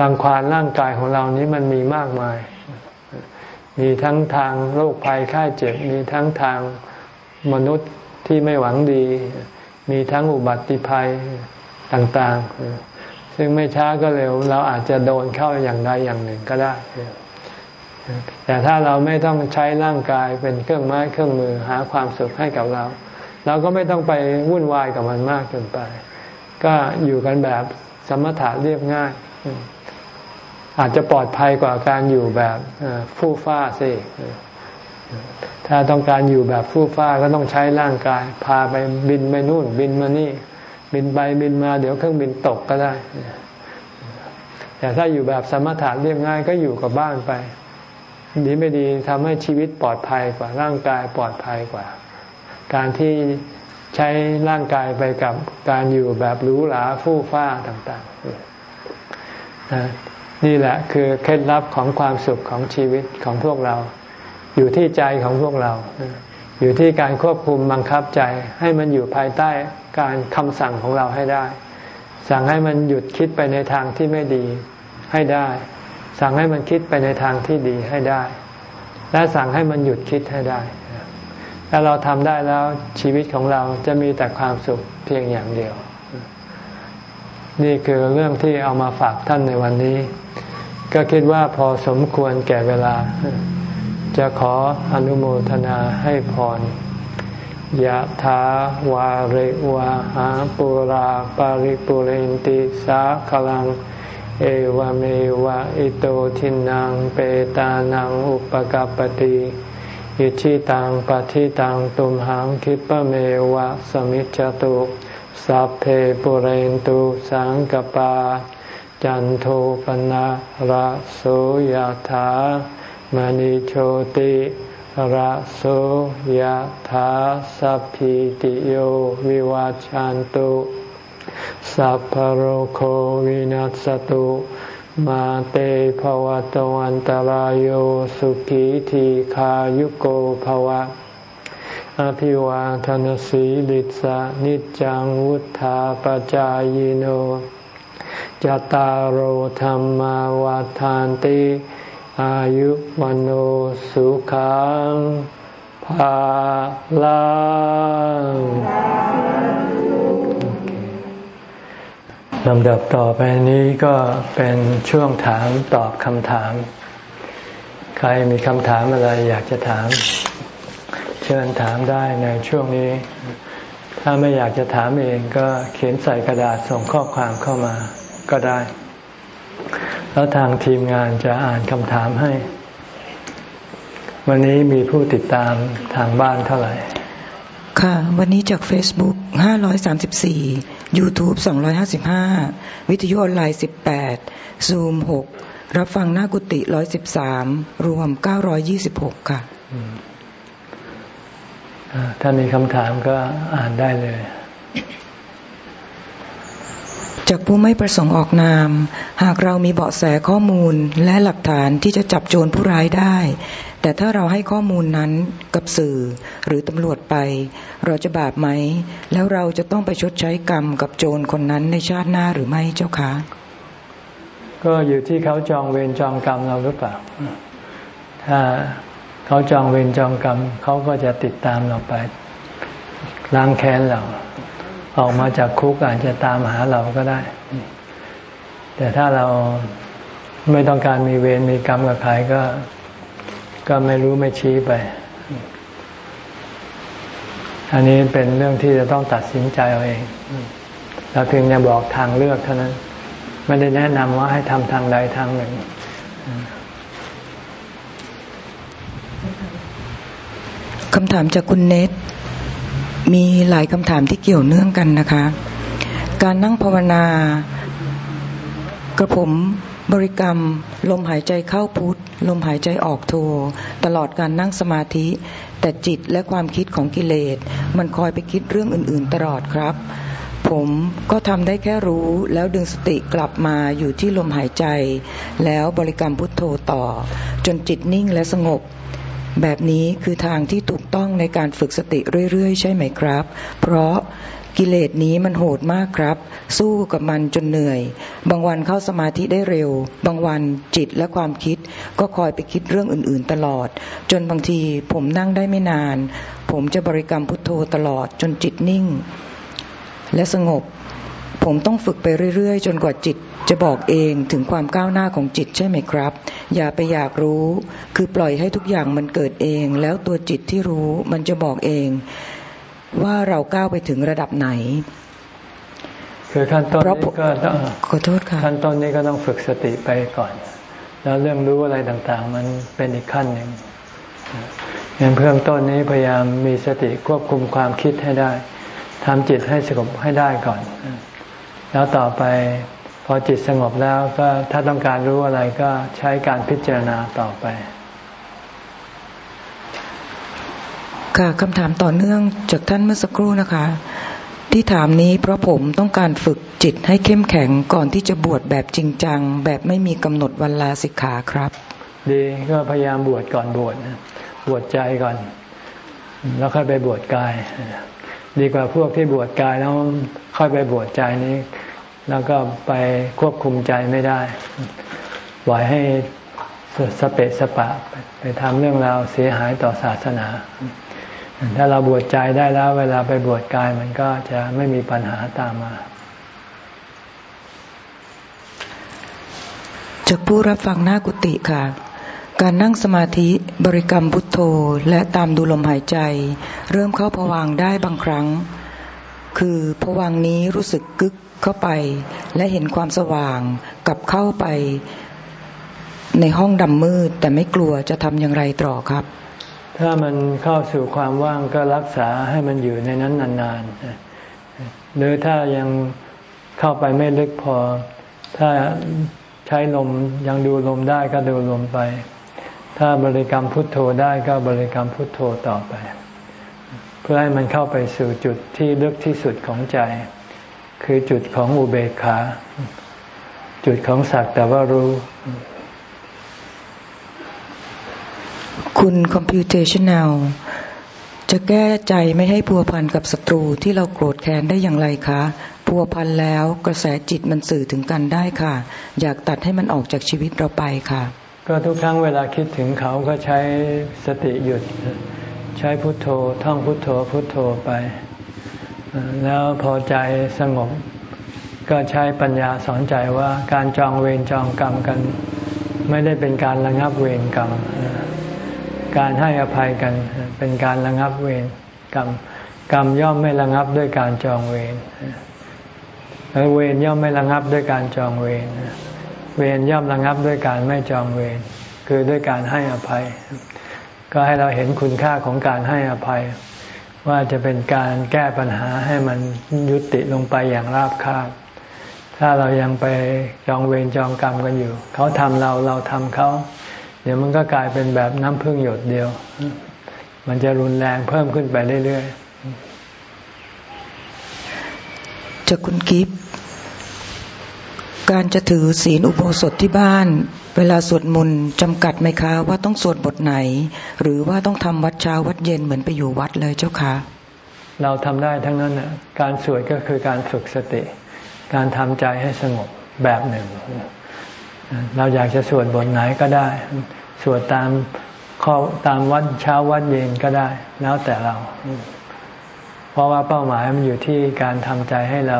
รังควานร่างกายของเรานี้มันมีมากมาย มีทั้งทางโรคภัยไข้เจ็บ มีทั้งทางมนุษย์ที่ไม่หวังดี มีทั้งอุบัติภัยต่างๆ ซึ่งไม่ช้าก็เร็ว เราอาจจะโดนเข้าอย่างใดอย่างหนึ่งก็ได้ แต่ถ้าเราไม่ต้องใช้ร่างกายเป็นเครื่องไม้เครื่องมือหาความสุขให้กับเรา เราก็ไม่ต้องไปวุ่นวายกับมันมากเกินไป ก็อยู่กันแบบสมถะเรียบง่าย อาจจะปลอดภัยกว่าการอยู่แบบฟู่ฟ้าสิถ้าต้องการอยู่แบบฟู่ฟ้าก็ต้องใช้ร่างกาย พาไปบินไปนู่น บินมานี่ บินไปบินมา เดี๋ยวเครื่องบินตกก็ได้ แต่ถ้าอยู่แบบสมถะเรียบง่ายก็อยู่กับบ้านไป ดีไม่ดีทำให้ชีวิตปลอดภัยกว่าร่างกายปลอดภัยกว่า การที่ใช้ร่างกายไปกับการอยู่แบบหรูหราฟู่ฟ้าต่างๆ นี่แหละคือเคล็ดลับของความสุขของชีวิตของพวกเรา อยู่ที่ใจของพวกเรา อยู่ที่การควบคุมบังคับใจ ให้มันอยู่ภายใต้การคำสั่งของเราให้ได้ สั่งให้มันหยุดคิดไปในทางที่ไม่ดีให้ได้ สั่งให้มันคิดไปในทางที่ดีให้ได้ และสั่งให้มันหยุดคิดให้ได้ถ้าเราทำได้แล้วชีวิตของเราจะมีแต่ความสุขเพียงอย่างเดียว นี่คือเรื่องที่เอามาฝากท่านในวันนี้ ก็คิดว่าพอสมควรแก่เวลา จะขออนุโมทนาให้พรยะถาวาริวาหาปุราปาริปุเรนติสาขลัง เอวเมวะอิโตทินังเปตานังอุปกปติอิชิตังปฏิตังตุมหังคิปเมวะสมิจจตุสัพเพปุเรนตุสังกปา จันโทปนะระโสยธา มณิโชติระโสยธาสัพพิติโยวิวาจันตุ สัพพโรโควินัสตุ มาเตภวะตวันตารโยสุขีทีขายุโกภวะ อภิวาทนสีลิสานิจังวุธาปจายโนจตารโธรรมวาทานติ อายุวันโอสุขังภาลังลำดับต่อไปนี้ก็เป็นช่วงถามตอบคำถาม ใครมีคำถามอะไรอยากจะถาม เชิญถามได้ในช่วงนี้ ถ้าไม่อยากจะถามเองก็เขียนใส่กระดาษส่งข้อความเข้ามาก็ได้ แล้วทางทีมงานจะอ่านคำถามให้ วันนี้มีผู้ติดตามทางบ้านเท่าไหร่ ค่ะ วันนี้จาก Facebook 534 YouTube 255 วิทยุออนไลน์ 18 Zoom 6 รับฟังหน้ากุฏิ113 รวม 926 ค่ะถ้ามีคำถามก็อ่านได้เลย จากผู้ไม่ประสงค์ออกนาม หากเรามีเบาะแสข้อมูลและหลักฐานที่จะจับโจรผู้ร้ายได้ แต่ถ้าเราให้ข้อมูลนั้นกับสื่อหรือตำรวจไป เราจะบาปไหม แล้วเราจะต้องไปชดใช้กรรมกับโจรคนนั้นในชาติหน้าหรือไม่เจ้าคะ ก็อยู่ที่เขาจองเวรจองกรรมเราหรือเปล่า ถ้าเขาจองเวรจองกรรมเขาก็จะติดตามเราไปล้างแค้นเรา ออกมาจากคุกอาจจะตามหาเราก็ได้ แต่ถ้าเราไม่ต้องการมีเวรมีกรรมกับใครก็ ก็ไม่รู้ไม่ชี้ไป อันนี้เป็นเรื่องที่จะต้องตัดสินใจเอาเองเราเพียงจะบอกทางเลือกเท่านั้น ไม่ได้แนะนำว่าให้ทำทางใดทางหนึ่งคำถามจากคุณเนท มีหลายคำถามที่เกี่ยวเนื่องกันนะคะ การนั่งภาวนากระผมบริกรรม ลมหายใจเข้าพุทลมหายใจออกโทตลอดการนั่งสมาธิ แต่จิตและความคิดของกิเลส มันคอยไปคิดเรื่องอื่น ๆ ตลอดครับ ผมก็ทำได้แค่รู้แล้วดึงสติกลับมาอยู่ที่ลมหายใจ แล้วบริกรรมพุทโธต่อ จนจิตนิ่งและสงบ แบบนี้คือทางที่ถูกต้องในการฝึกสติเรื่อยๆ ใช่ไหมครับ เพราะกิเลสนี้มันโหดมากครับ สู้กับมันจนเหนื่อย บางวันเข้าสมาธิได้เร็ว บางวันจิตและความคิด ก็คอยไปคิดเรื่องอื่นๆตลอด จนบางทีผมนั่งได้ไม่นาน ผมจะบริกรรมพุทโธตลอดจนจิตนิ่ง และสงบ ผมต้องฝึกไปเรื่อยๆ จนกว่าจิต จะบอกเองถึงความก้าวหน้าของจิตใช่ไหมครับ อย่าไปอยากรู้ คือปล่อยให้ทุกอย่างมันเกิดเอง แล้วตัวจิตที่รู้มันจะบอกเอง ว่าเราก้าวไปถึงระดับไหนคือขั้นต้นนี้ก็ต้องขอโทษค่ะขั้นต้นนี้ก็ต้องฝึกสติไปก่อน แล้วเรื่องรู้อะไรต่างๆ มันเป็นอีกขั้นหนึ่งอย่างเพิ่มต้นนี้พยายามมีสติควบคุมความคิดให้ได้ทำจิตให้สงบให้ได้ก่อน แล้วต่อไป พอจิตสงบแล้วก็ถ้าต้องการรู้อะไรก็ใช้การพิจารณาต่อไป ค่ะคำถามต่อเนื่องจากท่านเมื่อสักครู่นะคะ ที่ถามนี้เพราะผมต้องการฝึกจิตให้เข้มแข็งก่อนที่จะบวชแบบจริงจัง แบบไม่มีกำหนดวันลาสิกขาครับ ดีก็พยายามบวชก่อนบวชบวชใจก่อน แล้วค่อยไปบวชกาย ดีกว่าพวกที่บวชกายแล้วค่อยไปบวชใจนี้ แล้วก็ไปควบคุมใจไม่ได้ปล่อยให้สเปะสปะไปทำเรื่องราวเสียหายต่อศาสนา ถ้าเราบวชใจได้แล้ว เวลาไปบวชกายมันก็จะไม่มีปัญหาตามมาจากผู้รับฟังหน้ากุฏิค่ะ การนั่งสมาธิบริกรรมพุทโธและตามดูลมหายใจ เริ่มเข้าผวังได้บางครั้ง คือผวังนี้รู้สึกกึก เข้าไป และเห็นความสว่างกลับเข้าไปในห้องดำมืด แต่ไม่กลัวจะทำอย่างไรต่อครับ ถ้ามันเข้าสู่ความว่างก็รักษาให้มันอยู่ในนั้นนานๆหรือถ้ายังเข้าไปไม่ลึกพอ ถ้าใช้ลมยังดูลมได้ก็ดูลมไป ถ้าบริกรรมพุทโธได้ก็บริกรรมพุทโธต่อไป เพื่อให้มันเข้าไปสู่จุดที่ลึกที่สุดของใจ คือจุดของอุเบกขา จุดของสักแต่ว่ารู้ คุณ computational จะแก้ใจไม่ให้พัวพันกับศัตรูที่เราโกรธแค้นได้อย่างไรคะ พัวพันแล้วกระแสจิตมันสื่อถึงกันได้ค่ะ อยากตัดให้มันออกจากชีวิตเราไปค่ะ ก็ทุกครั้งเวลาคิดถึงเขาก็ใช้สติหยุด ใช้พุทโธท่องพุทโธพุทโธไป แล้วพอใจสงบ ก็ใช้ปัญญาสอนใจว่าการจองเวรจองกรรมกัน ไม่ได้เป็นการระงับเวรกรรม การให้อภัยกันเป็นการระงับเวรกรรม กรรมย่อมไม่ระงับด้วยการจองเวรเวรย่อมไม่ระงับด้วยการจองเวรเวรย่อมระงับด้วยการไม่จองเวรคือด้วยการให้อภัย ก็ให้เราเห็นคุณค่าของการให้อภัย ว่าจะเป็นการแก้ปัญหาให้มันยุติลงไปอย่างราบคาบ ถ้าเรายังไปจองเวรจองกรรมกันอยู่ เขาทำเราเราทำเขา เดี๋ยวมันก็กลายเป็นแบบน้ำพึ่งหยดเดียว มันจะรุนแรงเพิ่มขึ้นไปเรื่อยๆจากคุณกิฟการจะถือศีลอุโบสถที่บ้าน เวลาสวดมนต์จำกัดไหมคะว่าต้องสวดบทไหน หรือว่าต้องทำวัดเช้าวัดเย็นเหมือนไปอยู่วัดเลยเจ้าคะเราทำได้ทั้งนั้นนะการสวดก็คือการฝึกสติ การทำใจให้สงบแบบหนึ่ง เราอยากจะสวดบทไหนก็ได้ สวดตามข้อตามวัดเช้าวัดเย็นก็ได้ แล้วแต่เรา เพราะว่าเป้าหมายมันอยู่ที่การทำใจให้เรา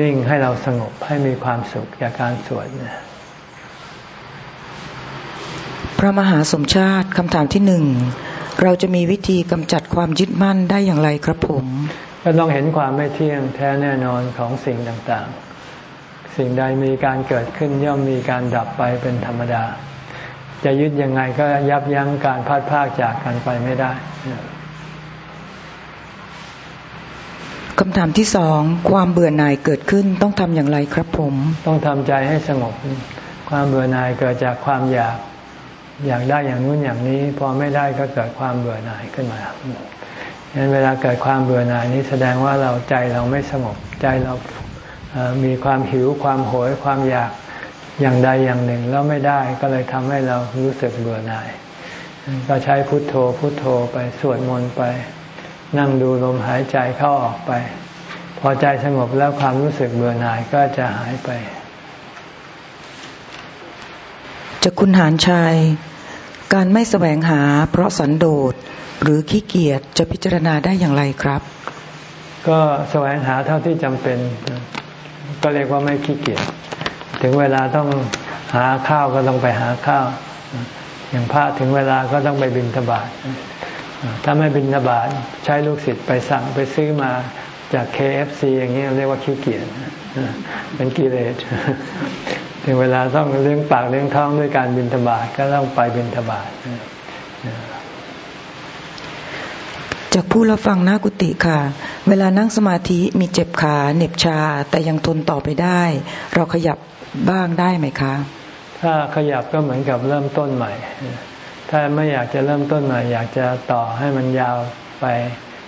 นิ่งให้เราสงบให้มีความสุขจากการสวดนย ระมหาสมชาติคำถามที่หนึ่งเราจะมีวิธีกำจัดความยึดมั่นได้อย่างไรครับผมก็ต้องเห็นความไม่เที่ยงแท้แน่นอนของสิ่งต่างๆ สิ่งใดมีการเกิดขึ้นย่อมมีการดับไปเป็นธรรมดา จะยึดยังไงก็ยับยั้งการพัดพากจากกันไปไม่ได้คำถามที่สองความเบื่อหน่ายเกิดขึ้นต้องทำอย่างไรครับผม ต้องทำใจให้สงบ ความเบื่อหน่ายเกิดจากความอยาก อยากได้อย่างนู้นอย่างนี้ พอไม่ได้ก็เกิดความเบื่อหน่ายขึ้นมาดังนั้นเวลาเกิดความเบื่อหน่ายนี้แสดงว่าเราใจเราไม่สงบใจเรามีความหิวความโหยความอยากอย่างใดอย่างหนึ่งแล้วไม่ได้ก็เลยทำให้เรารู้สึกเบื่อหน่าย ก็ใช้พุทโธพุทโธไปสวดมนต์ไป นั่งดูลมหายใจเข้าออกไป พอใจสงบแล้วความรู้สึกเบื่อหน่ายก็จะหายไป จะคุณหารชัย การไม่แสวงหาเพราะสันโดษหรือขี้เกียจจะพิจารณาได้อย่างไรครับ ก็แสวงหาเท่าที่จำเป็น ก็เรียกว่าไม่ขี้เกียจถึงเวลาต้องหาข้าวก็ต้องไปหาข้าว อย่างพระถึงเวลาก็ต้องไปบิณฑบาตถ้าไม่บิณฑบาตใช้ลูกศิษย์ไปสั่งไปซื้อมาจาก KFC อย่างนี้เรียกว่าขี้เกียจเป็นกิเลส ถึงเวลาต้องเลี้ยงปากเลี้ยงท้องด้วยการบิณฑบาตก็ต้องไปบิณฑบาตจากผู้รับฟังหน้ากุฏิค่ะ เวลานั่งสมาธิมีเจ็บขาเหน็บชา แต่ยังทนต่อไปได้ เราขยับบ้างได้ไหมคะ ถ้าขยับก็เหมือนกับเริ่มต้นใหม่ ถ้าไม่อยากจะเริ่มต้นใหม่ อยากจะต่อให้มันยาวไป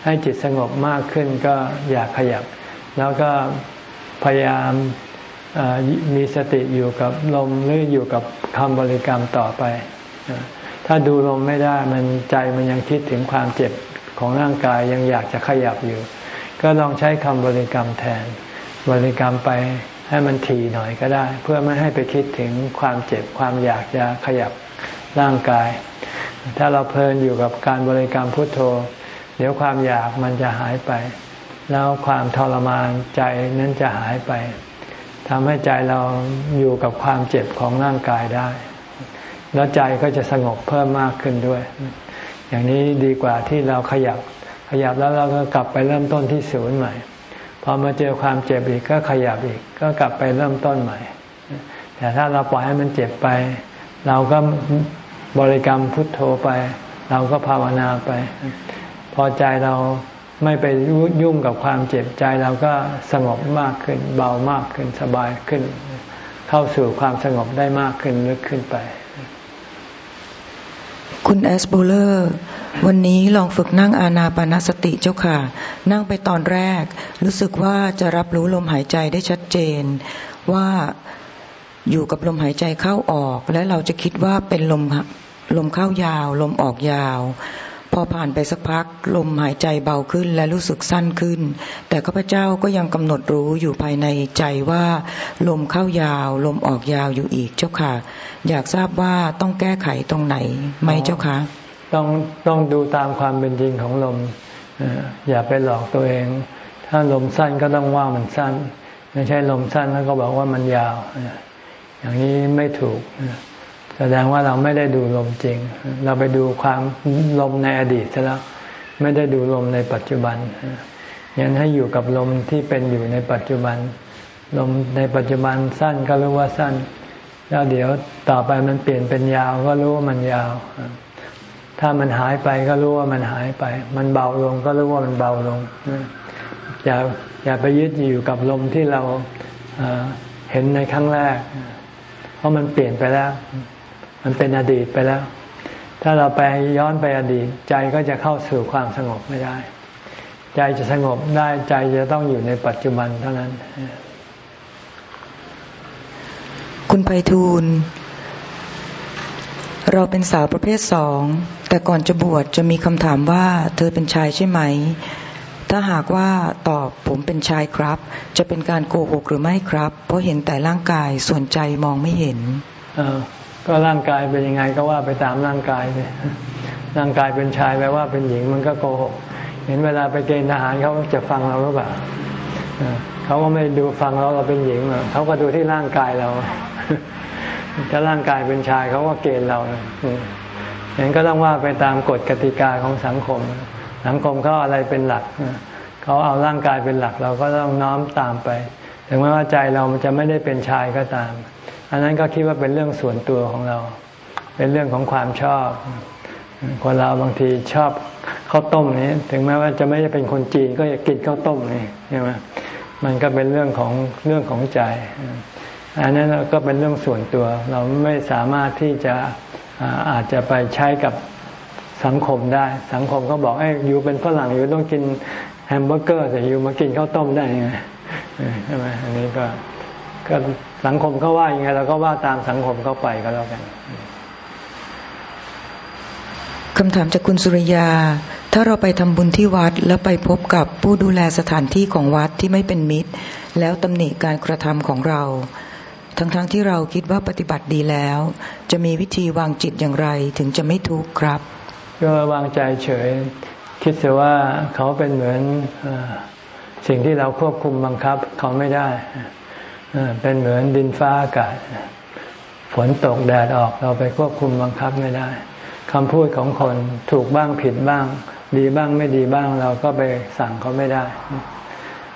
ให้จิตสงบมากขึ้นก็อยากขยับ แล้วก็พยายาม มีสติอยู่กับลมหรืออยู่กับคำบริกรรมต่อไป ถ้าดูลมไม่ได้มันใจมันยังคิดถึงความเจ็บของร่างกายยังอยากจะขยับอยู่ ก็ลองใช้คำบริกรรมแทน บริกรรมไปให้มันถี่หน่อยก็ได้ เพื่อไม่ให้ไปคิดถึงความเจ็บความอยากจะขยับร่างกาย ถ้าเราเพลินอยู่กับการบริกรรมพุทโธ เดี๋ยวความอยากมันจะหายไป แล้วความทรมานใจนั้นจะหายไป ทำให้ใจเราอยู่กับความเจ็บของร่างกายได้ แล้วใจก็จะสงบเพิ่มมากขึ้นด้วย อย่างนี้ดีกว่าที่เราขยับ ขยับแล้วเราก็กลับไปเริ่มต้นที่ศูนย์ใหม่ พอมาเจอความเจ็บอีกก็ขยับอีก ก็กลับไปเริ่มต้นใหม่ แต่ถ้าเราปล่อยให้มันเจ็บไป เราก็บริกรรมพุทโธไป เราก็ภาวนาไป พอใจเรา ไม่ไปยุ่งกับความเจ็บใจเราก็สงบมากขึ้น เบามากขึ้นสบายขึ้น เข้าสู่ความสงบได้มากขึ้นลึกขึ้นไป คุณแอสโบเลอร์วันนี้ลองฝึกนั่งอานาปานสติเจ้าค่ะ นั่งไปตอนแรก รู้สึกว่าจะรับรู้ลมหายใจได้ชัดเจน ว่าอยู่กับลมหายใจเข้าออก และเราจะคิดว่าเป็นลมลมเข้ายาว ลมออกยาว พอผ่านไปสักพักลมหายใจเบาขึ้นและรู้สึกสั้นขึ้น แต่ข้าพเจ้าก็ยังกำหนดรู้อยู่ภายในใจว่า ลมเข้ายาว ลมออกยาวอยู่อีกเจ้าค่ะ อยากทราบว่าต้องแก้ไขตรงไหนไหมเจ้าคะต้องต้องดูตามความเป็นจริงของลมอย่าไปหลอกตัวเอง ถ้าลมสั้นก็ต้องว่ามันสั้น ไม่ใช่ลมสั้นแล้วก็บอกว่ามันยาว อย่างนี้ไม่ถูก แสดงว่าเราไม่ได้ดูลมจริง เราไปดูความลมในอดีตซะแล้วไม่ได้ดูลมในปัจจุบันยันให้อยู่กับลมที่เป็นอยู่ในปัจจุบัน ลมในปัจจุบันสั้นก็รู้ว่าสั้น แล้วเดี๋ยวต่อไปมันเปลี่ยนเป็นยาวก็รู้ว่ามันยาว ถ้ามันหายไปก็รู้ว่ามันหายไป มันเบาลงก็รู้ว่ามันเบาลง อย่าอย่าไปยึดอยู่กับลมที่เราเห็นในครั้งแรก เพราะมันเปลี่ยนไปแล้ว มันเป็นอดีตไปแล้ว ถ้าเราไปย้อนไปอดีต ใจก็จะเข้าสู่ความสงบไม่ได้ ใจจะสงบได้ใจจะต้องอยู่ในปัจจุบันเท่านั้น คุณไพฑูรย์เราเป็นสาวประเภทสอง แต่ก่อนจะบวชจะมีคำถามว่าเธอเป็นชายใช่ไหม ถ้าหากว่าตอบผมเป็นชายครับ จะเป็นการโกหกหรือไม่ครับ เพราะเห็นแต่ร่างกายส่วนใจมองไม่เห็น ก็ร่างกายเป็นยังไงก็ว่าไปตามร่างกายเลยร่างกายเป็นชายแปลว่าเป็นหญิงมันก็โกหก เห็นเวลาไปเกณฑ์ทหารเขาจะฟังเราหรือเปล่าเขาก็ไม่ดูฟังเราเราเป็นหญิงเขาก็ดูที่ร่างกายเราถ้าร่างกายเป็นชายเขาก็เกณฑ์เราเห็นก็ต้องว่าไปตามกฎกติกาของสังคม สังคมเขาอะไรเป็นหลักเขาเอาร่างกายเป็นหลักเราก็ต้องน้อมตามไป ถึงแม้ว่าใจเรามันจะไม่ได้เป็นชายก็ตาม อันนั้นก็คิดว่าเป็นเรื่องส่วนตัวของเรา เป็นเรื่องของความชอบ คนเราบางทีชอบข้าวต้มนี้ ถึงแม้ว่าจะไม่ได้เป็นคนจีนก็อยากกินข้าวต้มนี่ใช่ไหมมันก็เป็นเรื่องของเรื่องของใจ อันนั้นก็เป็นเรื่องส่วนตัว เราไม่สามารถที่จะอาจจะไปใช้กับสังคมได้ สังคมก็บอกไอ้อยู่เป็นฝรั่งอยู่ต้องกินแฮมเบอร์เกอร์แต่อยู่มากินข้าวต้มได้ไงใช่ไหมอันนี้ก็ก็ สังคมเขาว่ายังไงเราก็ว่าตามสังคมเขาไปก็แล้วกันคำถามจากคุณสุริยา ถ้าเราไปทำบุญที่วัดแล้วไปพบกับผู้ดูแลสถานที่ของวัดที่ไม่เป็นมิตร แล้วตำหนิการกระทำของเรา ทั้งๆทที่เราคิดว่าปฏิบัติดีแล้ว จะมีวิธีวางจิตอย่างไรถึงจะไม่ทุกข์ครับ ก็วางใจเฉย คิดเสียว่าเขาเป็นเหมือนสิ่งที่เราควบคุมบังคับเขาไม่ได้ เป็นเหมือนดินฟ้าอากาศ ฝนตกแดดออกเราไปควบคุมบังคับไม่ได้คำพูดของคนถูกบ้างผิดบ้าง ดีบ้างไม่ดีบ้างเราก็ไปสั่งเขาไม่ได้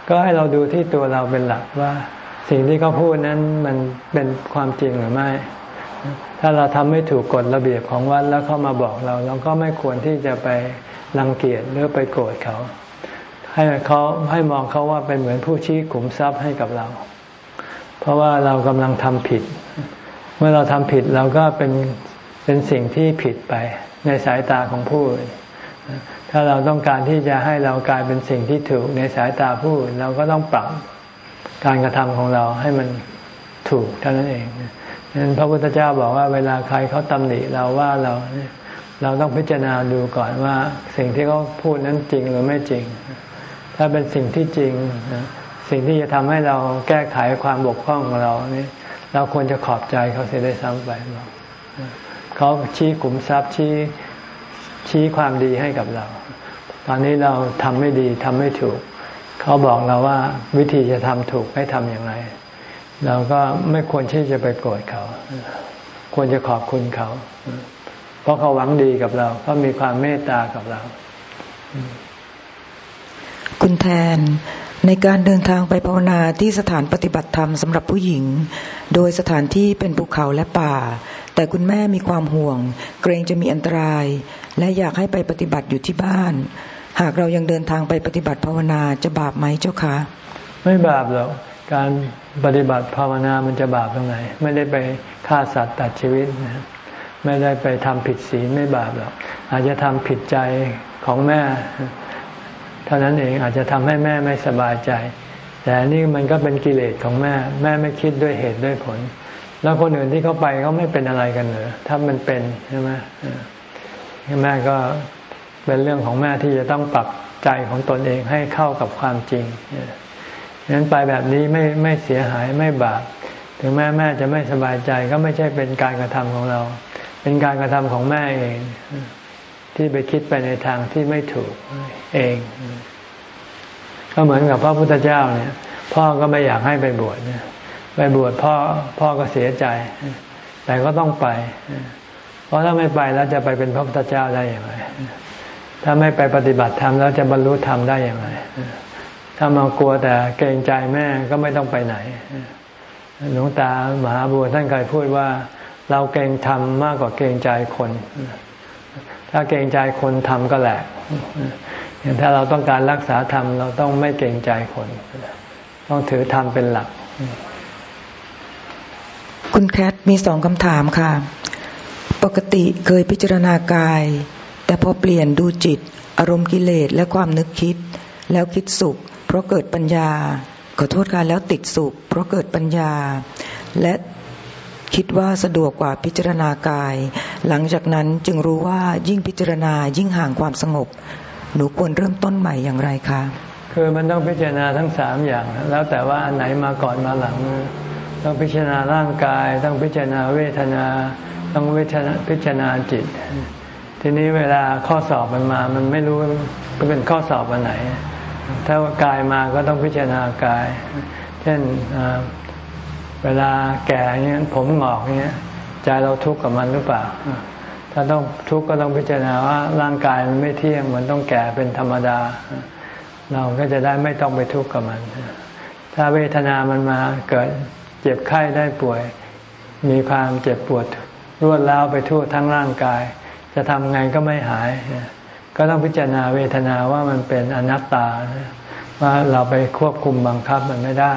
ก็ให้เราดูที่ตัวเราเป็นหลักว่า สิ่งที่เขาพูดนั้นมันเป็นความจริงหรือไม่ ถ้าเราทำไม่ถูกกฎระเบียบของวัดแล้วเขามาบอกเรา เราก็ไม่ควรที่จะไปรังเกียจหรือไปโกรธเขา ให้เขาให้มองเขาว่าเป็นเหมือนผู้ชี้ขุมทรัพย์ให้กับเรา เพราะว่าเรากำลังทำผิด เมื่อเราทำผิดเราก็เป็นเป็นสิ่งที่ผิดไปในสายตาของผู้อื่นถ้าเราต้องการที่จะให้เรากลายเป็นสิ่งที่ถูกในสายตาผู้อื่นเราก็ต้องปรับการกระทำของเราให้มันถูกเท่านั้นเองดังนั้นพระพุทธเจ้าบอกว่าเวลาใครเขาตำหนิเราว่าเราเราต้องพิจารณาดูก่อนว่าสิ่งที่เขาพูดนั้นจริงหรือไม่จริง ถ้าเป็นสิ่งที่จริง สิ่งที่จะทำให้เราแก้ไขความบกพร่องของเรานี่เราควรจะขอบใจเขาเสียได้ซ้ำไปเขาชี้ขุมทรัพย์ชี้ชี้ความดีให้กับเรา ตอนนี้เราทำไม่ดีทำไม่ถูก เขาบอกเราว่าวิธีจะทำถูกให้ทำอย่างไร เราก็ไม่ควรที่จะไปโกรธเขา ควรจะขอบคุณเขา เพราะเขาหวังดีกับเราเขามีความเมตตากับเรา คุณแทน ในการเดินทางไปภาวนาที่สถานปฏิบัติธรรมสำหรับผู้หญิง โดยสถานที่เป็นภูเขาและป่า แต่คุณแม่มีความห่วง เกรงจะมีอันตราย และอยากให้ไปปฏิบัติอยู่ที่บ้าน หากเรายังเดินทางไปปฏิบัติภาวนาจะบาปไหมเจ้าคะ ไม่บาปหรอกการปฏิบัติภาวนามันจะบาปตรงไหน ไม่ได้ไปฆ่าสัตว์ตัดชีวิตนะไม่ได้ไปทำผิดศีลไม่บาปหรอกอาจจะทำผิดใจของแม่ เท่านั้นเองอาจจะทำให้แม่ไม่สบายใจ แต่นี่มันก็เป็นกิเลสของแม่ แม่ไม่คิดด้วยเหตุด้วยผล แล้วคนอื่นที่เขาไปเขาไม่เป็นอะไรกันเหรอถ้ามันเป็นใช่ไหมแม่ก็เป็นเรื่องของแม่ที่จะต้องปรับใจของตนเองให้เข้ากับความจริงฉะนั้นไปแบบนี้ไม่ไม่เสียหายไม่บาปถึงแม่แม่จะไม่สบายใจก็ไม่ใช่เป็นการกระทำของเรา เป็นการกระทำของแม่เอง ที่ไปคิดไปในทางที่ไม่ถูกเอง ก็เหมือนกับพระพุทธเจ้าเนี่ย พ่อก็ไม่อยากให้ไปบวชเนี่ยไปบวชพ่อพ่อก็เสียใจ แต่ก็ต้องไป เพราะถ้าไม่ไปแล้วจะไปเป็นพระพุทธเจ้าได้อย่างไรถ้าไม่ไปปฏิบัติธรรมแล้วจะบรรลุธรรมได้อย่างไรถ้ามากลัวแต่เกรงใจแม่ก็ไม่ต้องไปไหนหลวงตามหาบัวท่านเคยพูดว่า เราเกรงธรรมมากกว่าเกรงใจคน ถ้าเกรงใจคนทำก็แหลกอย่างถ้าเราต้องการรักษาธรรมเราต้องไม่เกรงใจคน ต้องถือธรรมเป็นหลัก คุณแคทมีสองคำถามค่ะ ปกติเคยพิจารณากาย แต่พอเปลี่ยนดูจิต อารมณ์กิเลสและความนึกคิด แล้วคิดสุข เพราะเกิดปัญญา ขอโทษค่ะแล้วติดสุข เพราะเกิดปัญญา และ คิดว่าสะดวกกว่าพิจารณากาย หลังจากนั้นจึงรู้ว่ายิ่งพิจารณายิ่งห่างความสงบ หนูควรเริ่มต้นใหม่อย่างไรคะ คือมันต้องพิจารณาทั้งสามอย่าง แล้วแต่ว่าอันไหนมาก่อนมาหลัง ต้องพิจารณาร่างกาย ต้องพิจารณาเวทนา ต้องเวิจาพิจารณาจิต ทีนี้เวลาข้อสอบมันมา มันไม่รู้ก็เป็นข้อสอบอันไหน ถ้ากายมาก็ต้องพิจารณากาย เช่น เวลาแก่เงี้ยผมหงอกเงี้ยใจเราทุกข์กับมันหรือเปล่า ถ้าต้องทุกข์ก็ต้องพิจารณาว่าร่างกายมันไม่เที่ยงมันต้องแก่เป็นธรรมดา เราก็จะได้ไม่ต้องไปทุกข์กับมัน ถ้าเวทนามันมาเกิดเจ็บไข้ได้ป่วย มีความเจ็บปวดรวดร้าวไปทั่วทั้งร่างกาย จะทำไงก็ไม่หาย ก็ต้องพิจารณาเวทนาว่ามันเป็นอนัตตา ว่าเราไปควบคุมบังคับมันไม่ได้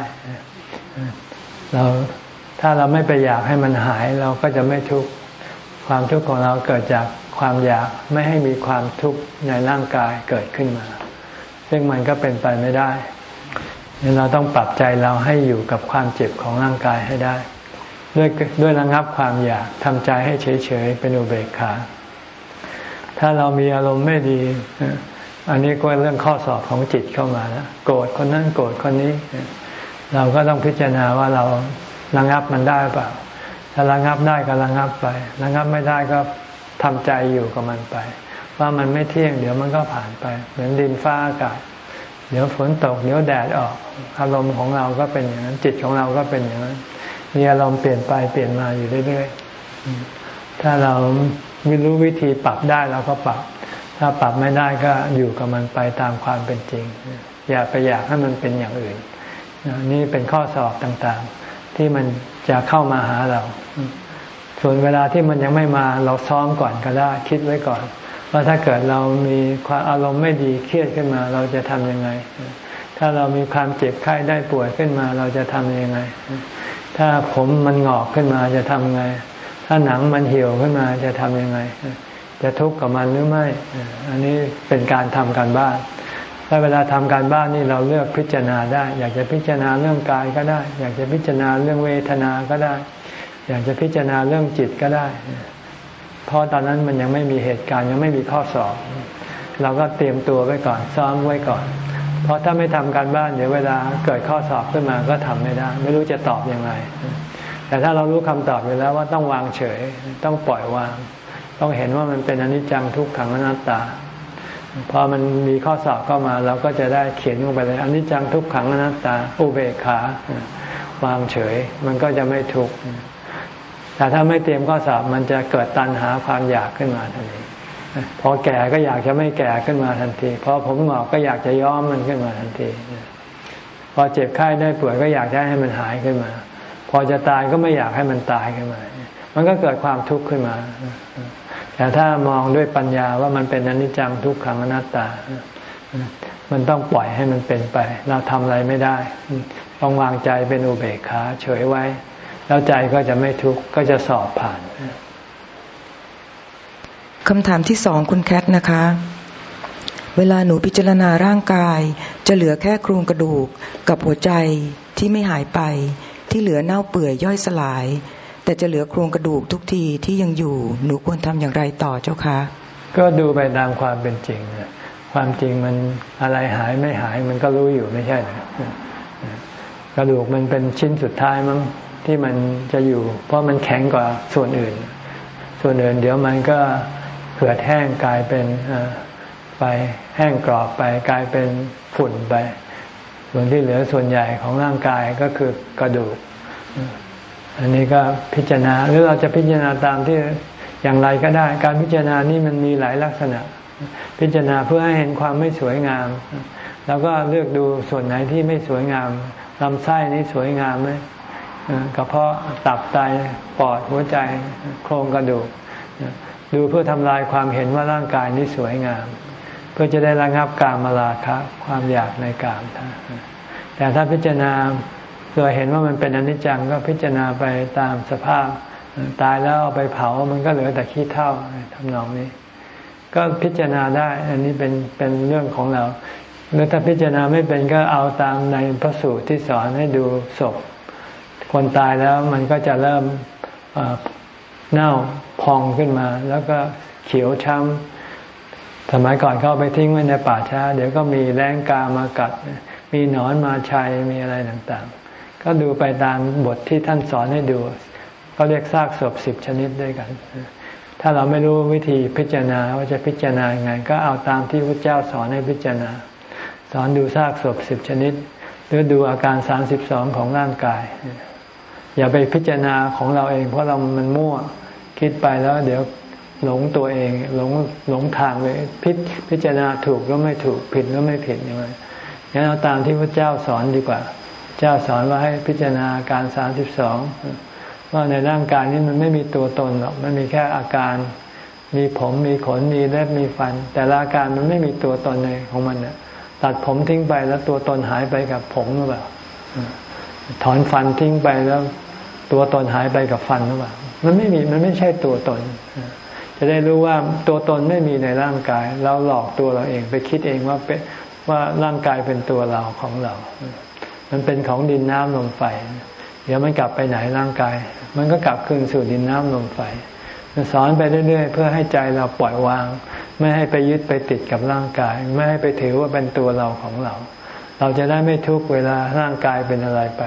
เราถ้าเราไม่ไปอยากให้มันหายเราก็จะไม่ทุกข์ความทุกข์ของเราเกิดจากความอยากไม่ให้มีความทุกข์ในร่างกายเกิดขึ้นมา ซึ่งมันก็เป็นไปไม่ได้เราต้องปรับใจเราให้อยู่กับความเจ็บของร่างกายให้ได้ ด้วยด้วยระงับความอยากทำใจให้เฉยๆเป็นอุเบกขาถ้าเรามีอารมณ์ไม่ดี อันนี้ก็เรื่องข้อสอบของจิตเข้ามาแล้วโกรธคนนั้นโกรธคนนี้ เราก็ต้องพิจารณาว่าเราระงับมันได้เปล่า ถ้าระงับได้ก็ระงับไประงับไม่ได้ก็ทำใจอยู่กับมันไป ว่ามันไม่เที่ยง เดี๋ยวมันก็ผ่านไป เหมือนดินฟ้าอากาศ เดี๋ยวฝนตกเดี๋ยวแดดออก อารมณ์ของเราก็เป็นอย่างนั้น จิตของเราก็เป็นอย่างนั้น มีอารมณ์เปลี่ยนไปเปลี่ยนมาอยู่เรื่อยๆ ถ้าเราไม่รู้วิธีปรับได้เราก็ปรับ ถ้าปรับไม่ได้ก็อยู่กับมันไปตามความเป็นจริง อย่าไปอยากให้มันเป็นอย่างอื่น นี่เป็นข้อสอบต่างๆ ที่มันจะเข้ามาหาเรา ส่วนเวลาที่มันยังไม่มาเราซ้อมก่อนก็ได้ คิดไว้ก่อน ว่าถ้าเกิดเรามีความอารมณ์ไม่ดีเครียดขึ้นมา เราจะทำยังไง ถ้าเรามีความเจ็บไข้ได้ป่วยขึ้นมา เราจะทำยังไง ถ้าผมมันงอกขึ้นมาจะทำไง ถ้าหนังมันเหี่ยวขึ้นมาจะทำยังไง จะทุกข์กับมันหรือไม่ อันนี้เป็นการทำการบ้าน ถ้าเวลาทำการบ้านนี่เราเลือกพิจารณาได้ อยากจะพิจารณาเรื่องกายก็ได้ อยากจะพิจารณาเรื่องเวทนาก็ได้ อยากจะพิจารณาเรื่องจิตก็ได้ เพราะตอนนั้นมันยังไม่มีเหตุการณ์ยังไม่มีข้อสอบ เราก็เตรียมตัวไว้ก่อนซ้อมไว้ก่อน เพราะถ้าไม่ทำการบ้านเดี๋ยวเวลาเกิดข้อสอบขึ้นมาก็ทำไม่ได้ ไม่รู้จะตอบอยังไง แต่ถ้าเรารู้คำตอบอยู่แล้วว่าต้องวางเฉย ต้องปล่อยวาง ต้องเห็นว่ามันเป็นอนิจจังทุกขังอนัตตา พอมันมีข้อสอบเข้ามาเราก็จะได้เขียนลงไปเลยอันิจจังทุกขังอนัตตาอุเบกขาวางเฉย มันก็จะไม่ทุกข์แต่ถ้าไม่เตรียมข้อสอบมันจะเกิดตันหาความอยากขึ้นมาทันทีพอแก่ก็อยากจะไม่แก่ขึ้นมาทันทีพอผมหงอกก็อยากจะย้อมมันขึ้นมาทันทีพอเจ็บไข้ได้ป่วยก็อยากให้มันหายขึ้นมา พอจะตายก็ไม่อยากให้มันตายขึ้นมา มันก็เกิดความทุกข์ขึ้นมา แต่ถ้ามองด้วยปัญญาว่ามันเป็นอนิจจังทุกขังอนัตตา มันต้องปล่อยให้มันเป็นไป เราทำอะไรไม่ได้ ต้องวางใจเป็นอุเบกขาเฉยไว้ แล้วใจก็จะไม่ทุกข์ก็จะสอบผ่านคำถามที่สองคุณแคทนะคะ เวลาหนูพิจารณาร่างกาย จะเหลือแค่โครงกระดูกกับหัวใจที่ไม่หายไป ที่เหลือเน่าเปื่อยย่อยสลาย แต่จะเหลือโครงกระดูกทุกทีที่ยังอยู่ หนูควรทำอย่างไรต่อเจ้าคะก็ดูไปตามความเป็นจริงความจริงมันอะไรหายไม่หายมันก็รู้อยู่ไม่ใช่หรอกระดูกมันเป็นชิ้นสุดท้ายมั้งที่มันจะอยู่ เพราะมันแข็งกว่าส่วนอื่น ส่วนอื่นเดี๋ยวมันก็เหือดแห้งกลายเป็นไปแห้งกรอบไปกลายเป็นฝุ่นไป ส่วนที่เหลือส่วนใหญ่ของร่างกายก็คือกระดูก อันนี้ก็พิจารณาหรือเราจะพิจารณาตามที่อย่างไรก็ได้ การพิจารณานี่มันมีหลายลักษณะ พิจารณาเพื่อให้เห็นความไม่สวยงาม แล้วก็เลือกดูส่วนไหนที่ไม่สวยงามลำไส้นี้สวยงามไหมกระเพาะตับไตปอดหัวใจโครงกระดูกดูเพื่อทำลายความเห็นว่าร่างกายนี้สวยงาม เพื่อจะได้ระงับการมาราคะความอยากในกามแต่ถ้าพิจารณา โดยเห็นว่ามันเป็นอนิจจังก็พิจารณาไปตามสภาพ ตายแล้วเอาไปเผามันก็เหลือแต่ขี้เท่าทำนองนี้ ก็พิจารณาได้ อันนี้เป็นเป็นเรื่องของเราหรือถ้าพิจารณาไม่เป็นก็เอาตามในพระสูตรที่สอนให้ดูศพ คนตายแล้วมันก็จะเริ่มเน่าพองขึ้นมา แล้วก็เขียวช้ำสมัยก่อนเข้าไปทิ้งไว้ในป่าช้า เดี๋ยวก็มีแรงกามากัด มีหนอนมาชัยมีอะไรต่างๆ ก็ดูไปตามบทที่ท่านสอนให้ดูเขาเรียกซากศพสิบชนิดด้วยกัน ถ้าเราไม่รู้วิธีพิจารณาว่าจะพิจารณาไง ก็เอาตามที่พระเจ้าสอนให้พิจารณา สอนดูซากศพสิบชนิด หรือดูอาการสามสิบสองของร่างกาย อย่าไปพิจารณาของเราเอง เพราะเรามันมั่วคิดไปแล้ว เดี๋ยวหลงตัวเองหลงหลงทางเลยพิพิจารณาถูกก็ไม่ถูกผิดก็ไม่ผิดยังไงงั้นเอาตามที่พระเจ้าสอนดีกว่า เจ้าสอนว่าให้พิจารณาการสามสิบสองว่าในร่างกายนี้มันไม่มีตัวตนหรอกมันมีแค่อาการมีผมมีขนมีเล็บมีฟัน แต่ละการมันไม่มีตัวตนในของมันเนี่ยตัดผมทิ้งไปแล้วตัวตนหายไปกับผมหรือเปล่าถอนฟันทิ้งไปแล้วตัวตนหายไปกับฟันหรือเปล่ามันไม่มีมันไม่ใช่ตัวตน จะได้รู้ว่าตัวตนไม่มีในร่างกาย เราหลอกตัวเราเองไปคิดเองว่าเป็นว่าร่างกายเป็นตัวเราของเรา มันเป็นของดินน้ำลมไฟ เดี๋ยวมันกลับไปไหนร่างกาย มันก็กลับคืนสู่ดินน้ำลมไฟสอนไปเรื่อยๆ เพื่อให้ใจเราปล่อยวาง ไม่ให้ไปยึดไปติดกับร่างกาย ไม่ให้ไปถือว่าเป็นตัวเราของเรา เราจะได้ไม่ทุกเวลาร่างกายเป็นอะไรไป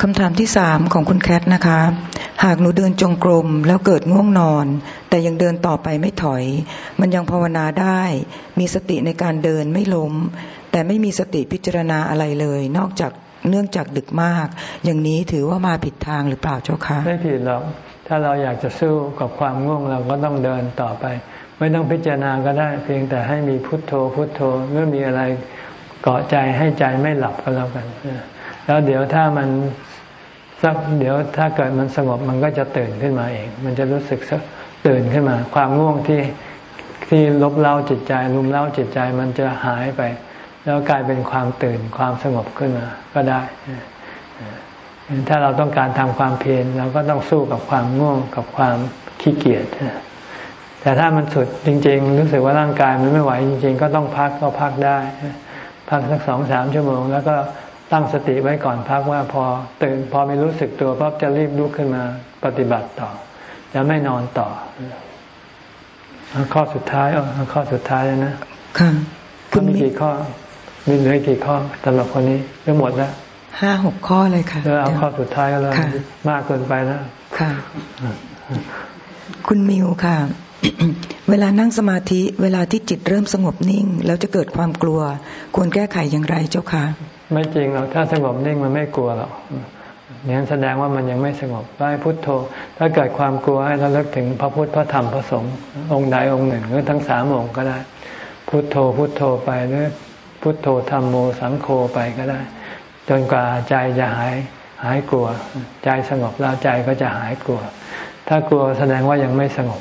คำถามที่สามของคุณแคทนะคะ หากหนูเดินจงกรมแล้วเกิดง่วงนอน แต่ยังเดินต่อไปไม่ถอย มันยังภาวนาได้ มีสติในการเดินไม่ล้ม แต่ไม่มีสติพิจารณาอะไรเลย นอกจากเนื่องจากดึกมาก อย่างนี้ถือว่ามาผิดทางหรือเปล่าเจ้าคะไม่ผิดหรอกถ้าเราอยากจะสู้กับความง่วงเราก็ต้องเดินต่อไป ไม่ต้องพิจารณาก็ได้ เพียงแต่ให้มีพุทโธ พุทโธเมื่อมีอะไรเกาะใจให้ใจไม่หลับก็แล้วกันแล้วเดี๋ยวถ้ามันสักเดี๋ยวถ้าเกิดมันสงบมันก็จะตื่นขึ้นมาเอง มันจะรู้สึกตื่นขึ้นมา ความง่วงที่ที่ลบเล้าจิตใจลุมเล้าจิตใจมันจะหายไป แล้วกลายเป็นความตื่นความสงบขึ้นมาก็ได้ ถ้าเราต้องการทำความเพียรเราก็ต้องสู้กับความง่วงกับความขี้เกียจแต่ถ้ามันสุดจริง ๆ รู้สึกว่าร่างกายมันไม่ไหวจริง ๆ ก็ต้องพักก็พักได้พักสักสองสามชั่วโมง แล้วก็ตั้งสติไว้ก่อนพักว่าพอตื่นพอไม่รู้สึกตัวปั๊บจะรีบลุกขึ้นมาปฏิบัติต่อจะไม่นอนต่อ ข้อสุดท้ายอ๋อข้อสุดท้ายนะค่ะคุณมีกี่ข้อ มีเหลือกี่ข้อสำหรับคนนี้ก็หมดแล้วห้าหกข้อเลยค่ะเอาข้อสุดท้ายก็แล้วมากเกินไปแล้วค่ะ คุณมิวค่ะ เวลานั่งสมาธิเวลาที่จิตเริ่มสงบนิ่ง แล้วจะเกิดความกลัว ควรแก้ไขอย่างไรเจ้าคะไม่จริงหรอกถ้าสงบนิ่งมันไม่กลัวหรอกนี่แสดงว่ามันยังไม่สงบได้พุทโธ ถ้าเกิดความกลัวให้เราเลิกถึงพระพุทธพระธรรมพระสงฆ์องค์ใดองค์หนึ่งหรือทั้งสามองค์ก็ได้ พุทโธพุทโธไปหรือ พุทโธธรรมโมสังโฆไปก็ได้ จนกว่าใจจะหายหายกลัว ใจสงบแล้วใจก็จะหายกลัว ถ้ากลัวแสดงว่ายังไม่สงบ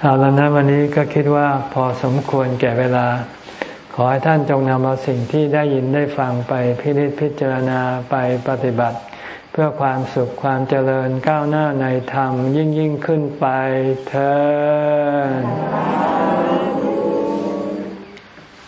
เอาแล้วนะวันนี้ก็คิดว่าพอสมควรแก่เวลา ขอให้ท่านจงนำเอาสิ่งที่ได้ยินได้ฟังไปพิจิตพิจารณาไปปฏิบัติ เพื่อความสุขความเจริญก้าวหน้าในธรรมยิ่งยิ่งขึ้นไปเธอ